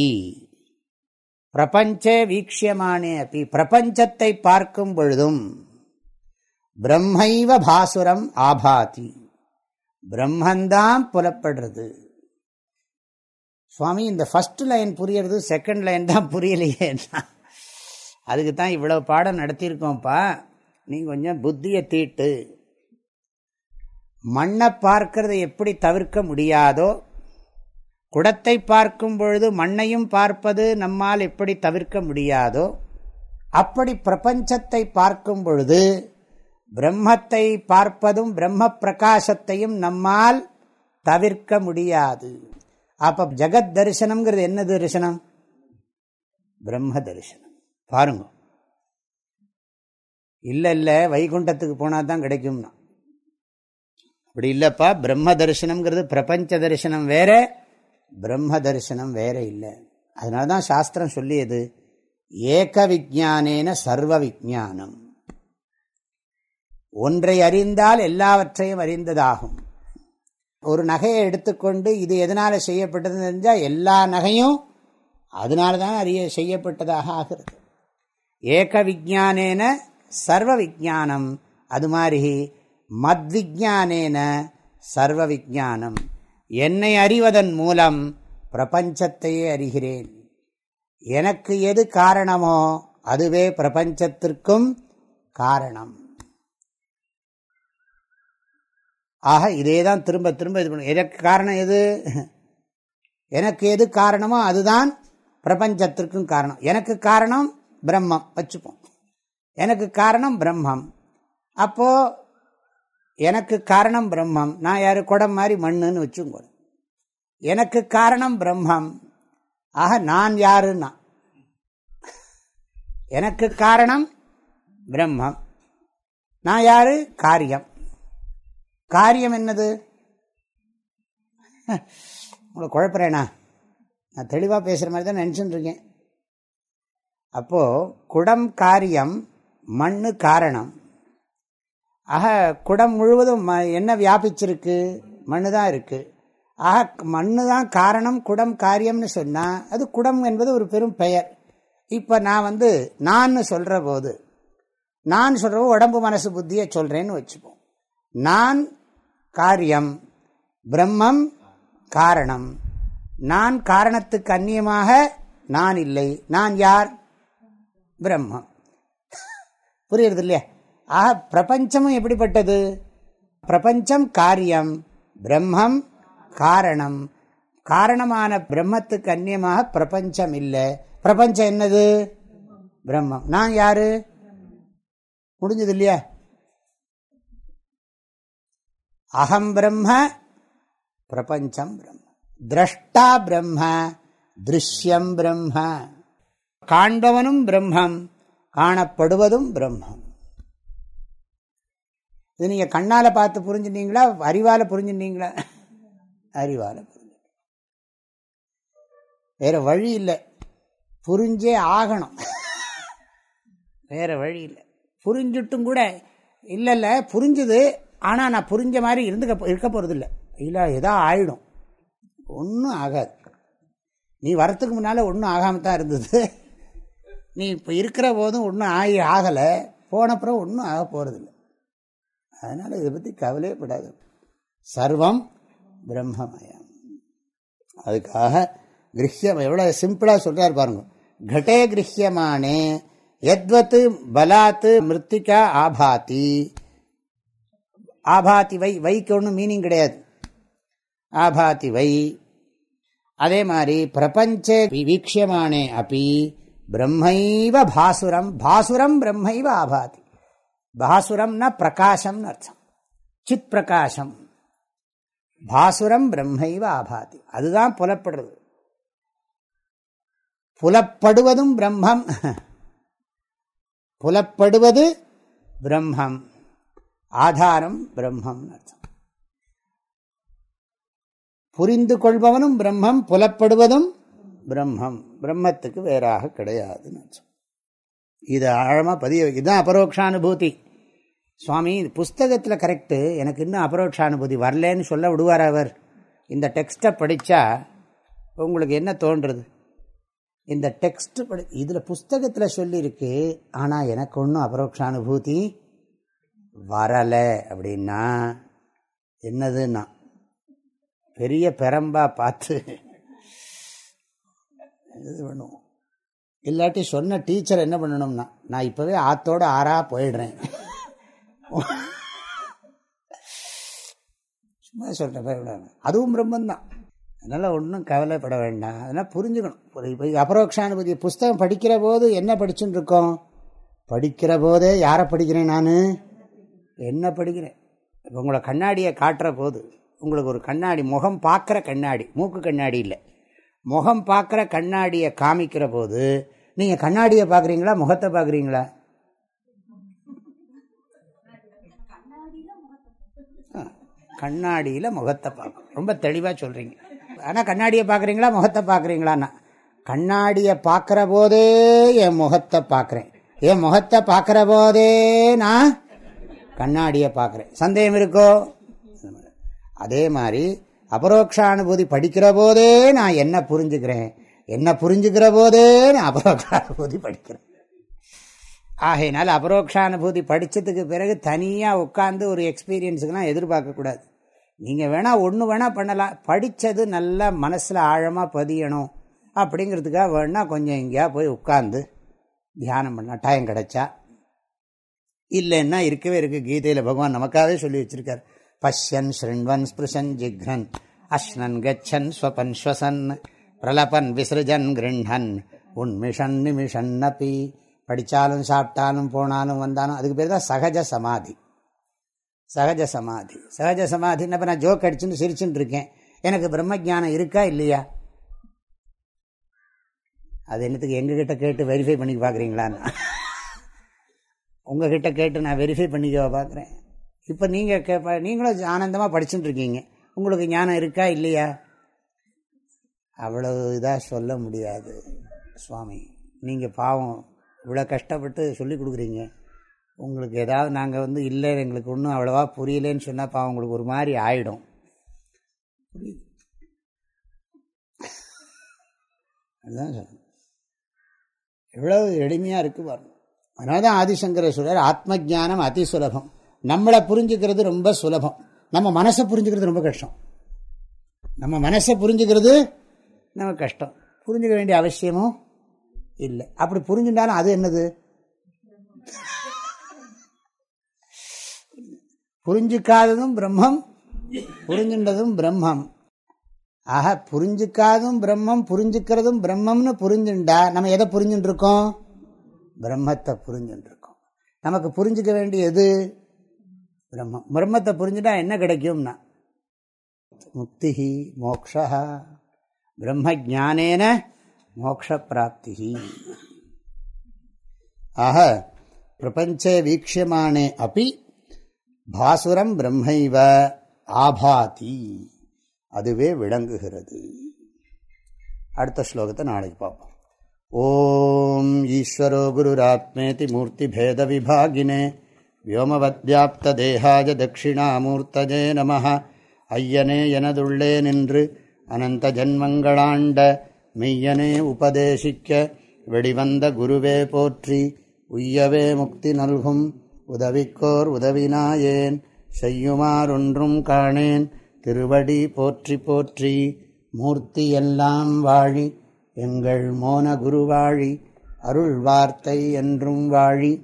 பிரபஞ்சே வீக்ஷியமானே அப்பி பிரபஞ்சத்தை பார்க்கும் பொழுதும் பிரம்மைவ பாசுரம் ஆபாதி. பிரம்மந்தான் புலப்படுறது. சுவாமி இந்த ஃபஸ்ட் லைன் புரியறது செகண்ட் லைன் தான் புரியலையே. அதுக்கு தான் இவ்வளோ பாடம் நடத்தியிருக்கோம்ப்பா. நீ கொஞ்சம் புத்தியை தீட்டு. மண்ணை பார்க்கறதை எப்படி தவிர்க்க முடியாதோ குடத்தை பார்க்கும் பொழுது மண்ணையும் பார்ப்பது நம்மால் எப்படி தவிர்க்க முடியாதோ அப்படி பிரபஞ்சத்தை பார்க்கும் பொழுது பிரம்மத்தை பார்ப்பதும் பிரம்ம பிரகாசத்தையும் நம்மால் தவிர்க்க முடியாது. அப்ப ஜெகத் தரிசனம்ங்கிறது என்ன தரிசனம்? பிரம்ம தரிசனம். பாருங்க. இல்லை இல்லை வைகுண்டத்துக்கு போனால் தான் கிடைக்கும்னா. அப்படி இல்லைப்பா பிரம்ம தரிசனம்ங்கிறது பிரபஞ்ச தரிசனம் வேற பிரம்ம தரிசனம் வேற இல்லை. அதனால தான் சாஸ்திரம் சொல்லியது ஏக விஜானேன சர்வ விஜானம் ஒன்றை அறிந்தால் எல்லாவற்றையும் அறிந்ததாகும். ஒரு நகையை எடுத்துக்கொண்டு இது எதனால் செய்யப்பட்டதுன்னு தெரிஞ்சால் எல்லா நகையும் அதனால தான் அறிய செய்யப்பட்டதாக ஆகிறது. ஏக விஜானேன சர்வ விஜானம் அது மாதிரி மத்விஜானேன சர்வ விஜானம் என்னை அறிவதன் மூலம் பிரபஞ்சத்தையே அறிகிறேன். எனக்கு எது காரணமோ அதுவே பிரபஞ்சத்திற்கும் காரணம். ஆக இதே தான் திரும்ப திரும்ப இது பண்ண. எனக்கு காரணம் எது? எனக்கு எது காரணமோ அதுதான் பிரபஞ்சத்திற்கும் காரணம். எனக்கு காரணம் பிரம்மம். வச்சுப்போம். எனக்கு காரணம் பிரம்மம். அப்போது எனக்கு காரணம் பிரம்மம். நான் யார்? குடம் மாதிரி மண்ணுன்னு வச்சுங்க. எனக்கு காரணம் பிரம்மம். ஆக நான் யாருன்னா? எனக்கு காரணம் பிரம்மம். நான் யாரு? காரியம். காரியம் என்னது? உங்களை குழப்பறேனா? நான் தெளிவாக பேசுகிற மாதிரி தான் நினச்சின்னு இருக்கேன். அப்போது குடம் காரியம் மண்ணு காரணம். ஆக குடம் முழுவதும் ம என்ன வியாபிச்சிருக்கு? மண்ணு தான் இருக்குது ஆக மண்ணு தான் காரணம் குடம் காரியம்னு சொன்னால் அது குடம் என்பது ஒரு பெரும் பெயர். இப்போ நான் வந்து நான் சொல்கிற போது நான் சொல்கிற உடம்பு மனசு புத்தியை சொல்கிறேன்னு வச்சுப்போம். நான் காரியம் பிரம்மம் காரணம். நான் காரணத்துக்கு அந்நியமாக நான் இல்லை. நான் யார்? பிரம்மம். புரியுறது இல்லையா? ஆக பிரபஞ்சமும் எப்படிப்பட்டது? பிரபஞ்சம் காரியம் பிரம்மம் காரணம். காரணமான பிரம்மத்துக்கு அந்நியமாக பிரபஞ்சம் இல்லை. பிரபஞ்சம் என்னது? பிரம்மம். நான் யாரு? முடிஞ்சது இல்லையா? அகம் பிரம்ம பிரபஞ்சம் பிரம்ம. திரஷ்டா பிரம்ம திருஷ்யம் பிரம்ம. காண்பவனும் பிரம்மம் காணப்படுவதும் பிரம்மம். இது நீங்க கண்ணால பார்த்து புரிஞ்சுட்டீங்களா? அறிவால புரிஞ்சுட்டீங்களா? அறிவால புரிஞ்சு வேற வழி இல்லை. புரிஞ்சே ஆகணும். வேற வழி இல்லை. புரிஞ்சுட்டும் கூட இல்லை இல்லை புரிஞ்சுது ஆனால் நான் புரிஞ்ச மாதிரி இருந்துக்க இருக்க போகிறதில்ல இல்லை ஏதோ ஆயிடும். ஒன்றும் ஆகாது. நீ வரத்துக்கு முன்னால் ஒன்றும் ஆகாமல் தான் இருந்தது. நீ இப்போ இருக்கிற போதும் ஒன்றும் ஆகி ஆகலை. போனப்புறம் ஒன்றும் ஆக போகிறதில்ல அதனால் இதை பற்றி கவலையப்படாது சர்வம் பிரம்மமயம். அதுக்காக கிரகியம் எவ்வளோ சிம்பிளாக சொல்கிறார் பாருங்க. கடே கிரகியமானே எத்வத்து பலாத்து மிருத்திகா ஆபாத்தி ஆபாத்தி வை வைக்கு ஒன்றும் மீனிங் கிடையாது. ஆபாத்தி வை. அதே மாதிரி பிரபஞ்ச வீக்ஷியமானே அப்பி பிரம்மைவ பாசுரம் பாசுரம் பிரம்மைவ ஆபாதி. பாசுரம்னா பிரகாசம்னு அர்த்தம். சித் பிரகாசம் பாசுரம் பிரம்மைவ ஆபாதி. அதுதான் புலப்படுறது. புலப்படுவதும் பிரம்மம். புலப்படுவது பிரம்மம். ஆதாரம் பிரம்மம்னு அர்த்தம். புரிந்து கொள்பவனும் பிரம்மம் புலப்படுவதும் பிரம்மம். பிரம்மத்துக்கு வேறாக கிடையாதுன்னு அர்த்தம். இது ஆழமாக பதிய இதுதான் அபரோக்ஷானுபூதி. சுவாமி இது புஸ்தகத்தில் கரெக்டு எனக்கு இன்னும் அபரோக்ஷானுபூதி வரலன்னு சொல்ல விடுவார் அவர். இந்த டெக்ஸ்ட்டை படித்தா உங்களுக்கு என்ன தோன்றுறது? இந்த டெக்ஸ்ட் படி இதில் புஸ்தகத்தில் சொல்லியிருக்கு ஆனால் எனக்கு ஒன்றும் அபரோக்ஷானுபூதி வரலை அப்படின்னா என்னதுன்னா? பெரிய பெரம்பா பார்த்து இது பண்ணுவோம். இல்லாட்டி சொன்ன டீச்சர் என்ன பண்ணணும்னா நான் இப்போவே ஆத்தோட ஆறாக போயிடுறேன். சும்மா சொல்கிறேன் அதுவும் பிரம்மந்தான். அதனால் ஒன்றும் கவலைப்பட வேண்டாம். அதெல்லாம் புரிஞ்சுக்கணும். இப்போ அபரோக்ஷானுபதி புஸ்தகம் படிக்கிற போது என்ன படிச்சுட்டு இருக்கோம்? படிக்கிற போதே யாரை படிக்கிறேன் நான்? என்ன படிக்கிறேன்? இப்போ உங்களை கண்ணாடியை காட்டுற போது உங்களுக்கு ஒரு கண்ணாடி முகம் பார்க்குற கண்ணாடி மூக்கு கண்ணாடி இல்லை. முகம் பார்க்குற கண்ணாடியை காமிக்கிற போது நீங்கள் கண்ணாடியை பார்க்குறீங்களா முகத்தை பார்க்குறீங்களா? கண்ணாடியில் முகத்தை பார்க்கணும் ரொம்ப தெளிவாக சொல்கிறீங்க ஆனால் கண்ணாடியை பார்க்குறீங்களா முகத்தை பார்க்குறீங்களான்னா கண்ணாடியை பார்க்குற போதே என் முகத்தை பார்க்குறேன். என் முகத்தை பார்க்குற போதே நான் கண்ணாடியை பார்க்குறேன். சந்தேகம் இருக்கோ? அதே மாதிரி அபரோக்ஷானுபூதி படிக்கிற போதே நான் என்ன புரிஞ்சுக்கிறேன்? என்ன புரிஞ்சுக்கிற போதே நான் அபரோக்ஷானுபூதி படிக்கிறேன். ஆகையினால அபரோக்ஷானுபூதி படித்ததுக்கு பிறகு தனியாக உட்காந்து ஒரு எக்ஸ்பீரியன்ஸுக்கெல்லாம் எதிர்பார்க்கக்கூடாது நீங்கள் வேணால் ஒன்று வேணால் பண்ணலாம். படித்தது நல்லா மனசில் ஆழமாக பதியணும் அப்படிங்கிறதுக்காக வேணால் கொஞ்சம் எங்கேயா போய் உட்காந்து தியானம் பண்ணலாம். டைம் கிடச்சா. இல்லைன்னா இருக்கவே இருக்குது கீதையில். பகவான் நமக்காகவே சொல்லி வச்சுருக்கார். பஷ்யன் ஸ்ருண்வன் ஸ்பிருஷன் ஜிக்ரன். அஷ்னன் கச்சன் ஸ்வபன் ஸ்வசன். பிரலபன் விசிருஜன் கிருண்ணன் உன்மிஷன் நிமிஷன் அப்பி படித்தாலும் சாப்பிட்டாலும் போனாலும் வந்தாலும் அதுக்கு பேர் தான் சகஜ சமாதி. சகஜ சமாதி. சகஜ சமாதின்னு இப்போ நான் ஜோக் அடிச்சுன்னு சிரிச்சுட்டு இருக்கேன். எனக்கு பிரம்ம ஜானம் இருக்கா இல்லையா? அது என்னத்துக்கு எங்ககிட்ட கேட்டு வெரிஃபை பண்ணி பார்க்குறீங்களான்னு உங்ககிட்ட கேட்டு நான் வெரிஃபை பண்ணிக்க பார்க்குறேன். இப்போ நீங்கள் கேட்ப நீங்களும் ஆனந்தமாக படிச்சுட்டு இருக்கீங்க. உங்களுக்கு ஞானம் இருக்கா இல்லையா? அவ்வளவு இதாக சொல்ல முடியாது சுவாமி. நீங்கள் பாவம் இவ்வளோ கஷ்டப்பட்டு சொல்லி கொடுக்குறீங்க. உங்களுக்கு ஏதாவது நாங்கள் வந்து இல்லை எங்களுக்கு ஒன்றும் அவ்வளோவா புரியலேன்னு சொன்னால் பாவம் உங்களுக்கு ஒரு மாதிரி ஆகிடும் புரியுது? அதுதான் சொல்லணும் எவ்வளவு எளிமையாக இருக்குது பாருங்கள் அதனால தான் ஆதிசங்கர சொல்கிறார் ஆத்ம ஜானம் அதி சுலபம். நம்மளை புரிஞ்சுக்கிறது ரொம்ப சுலபம். நம்ம மனசை புரிஞ்சுக்கிறது ரொம்ப கஷ்டம். நம்ம மனசை புரிஞ்சுக்கிறது நம்ம கஷ்டம். புரிஞ்சுக்க வேண்டிய அவசியமும் இல்லை. அப்படி புரிஞ்சுட்டாலும் அது என்னது? புரிஞ்சிக்காததும் பிரம்மம் புரிஞ்சுன்றதும் பிரம்மம். ஆக புரிஞ்சுக்காதும் பிரம்மம் புரிஞ்சுக்கிறதும் பிரம்மம்னு புரிஞ்சுண்டா நம்ம எதை புரிஞ்சுட்டு இருக்கோம்? பிரம்மத்தை புரிஞ்சுட்டுருக்கோம் நமக்கு புரிஞ்சுக்க வேண்டிய எது? பிரம்மம். பிரம்மத்தை புரிஞ்சுட்டா என்ன கிடைக்கும்னா முக்தி மோக்ஷா பிரம்ம ஜானேன மோக்ஷ பிராப்தி ஆக பிரபஞ்சே வீக்ஷியமானே அப்படி பாசுரம் பிரம்மைவ ஆபாதி. அதுவே விளங்குகிறது. அடுத்த ஸ்லோகத்தை நாளைக்கு பார்ப்போம். ஓம் ஈஸ்வரோ குருராத்மேதி மூர்த்தி பேத விபாகினே. வியோமவத்யாப்த தேகாய தட்சிணாமூர்த்தஜே நம ஐயனே எனதுள்ளே நின்று அனந்த ஜன்மங்களாண்ட மெய்யனே உபதேசிக்க வெளிவந்த குருவே போற்றி உய்யவே முக்தி நல்கும் உதவிக்கோர் உதவினாயேன் செய்யுமாறொன்றும் காணேன் திருவடி போற்றி போற்றி மூர்த்தியெல்லாம் வாழி எங்கள் மோன குருவாழி அருள் வார்த்தை என்றும் வாழி.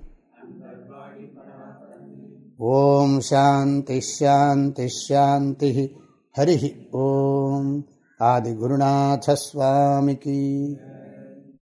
ஓம் சாந்தி ஷாந்தி ஷாந்தி ஹரி ஓம். ஆதிகுருநாதஸ்வாமிக்கு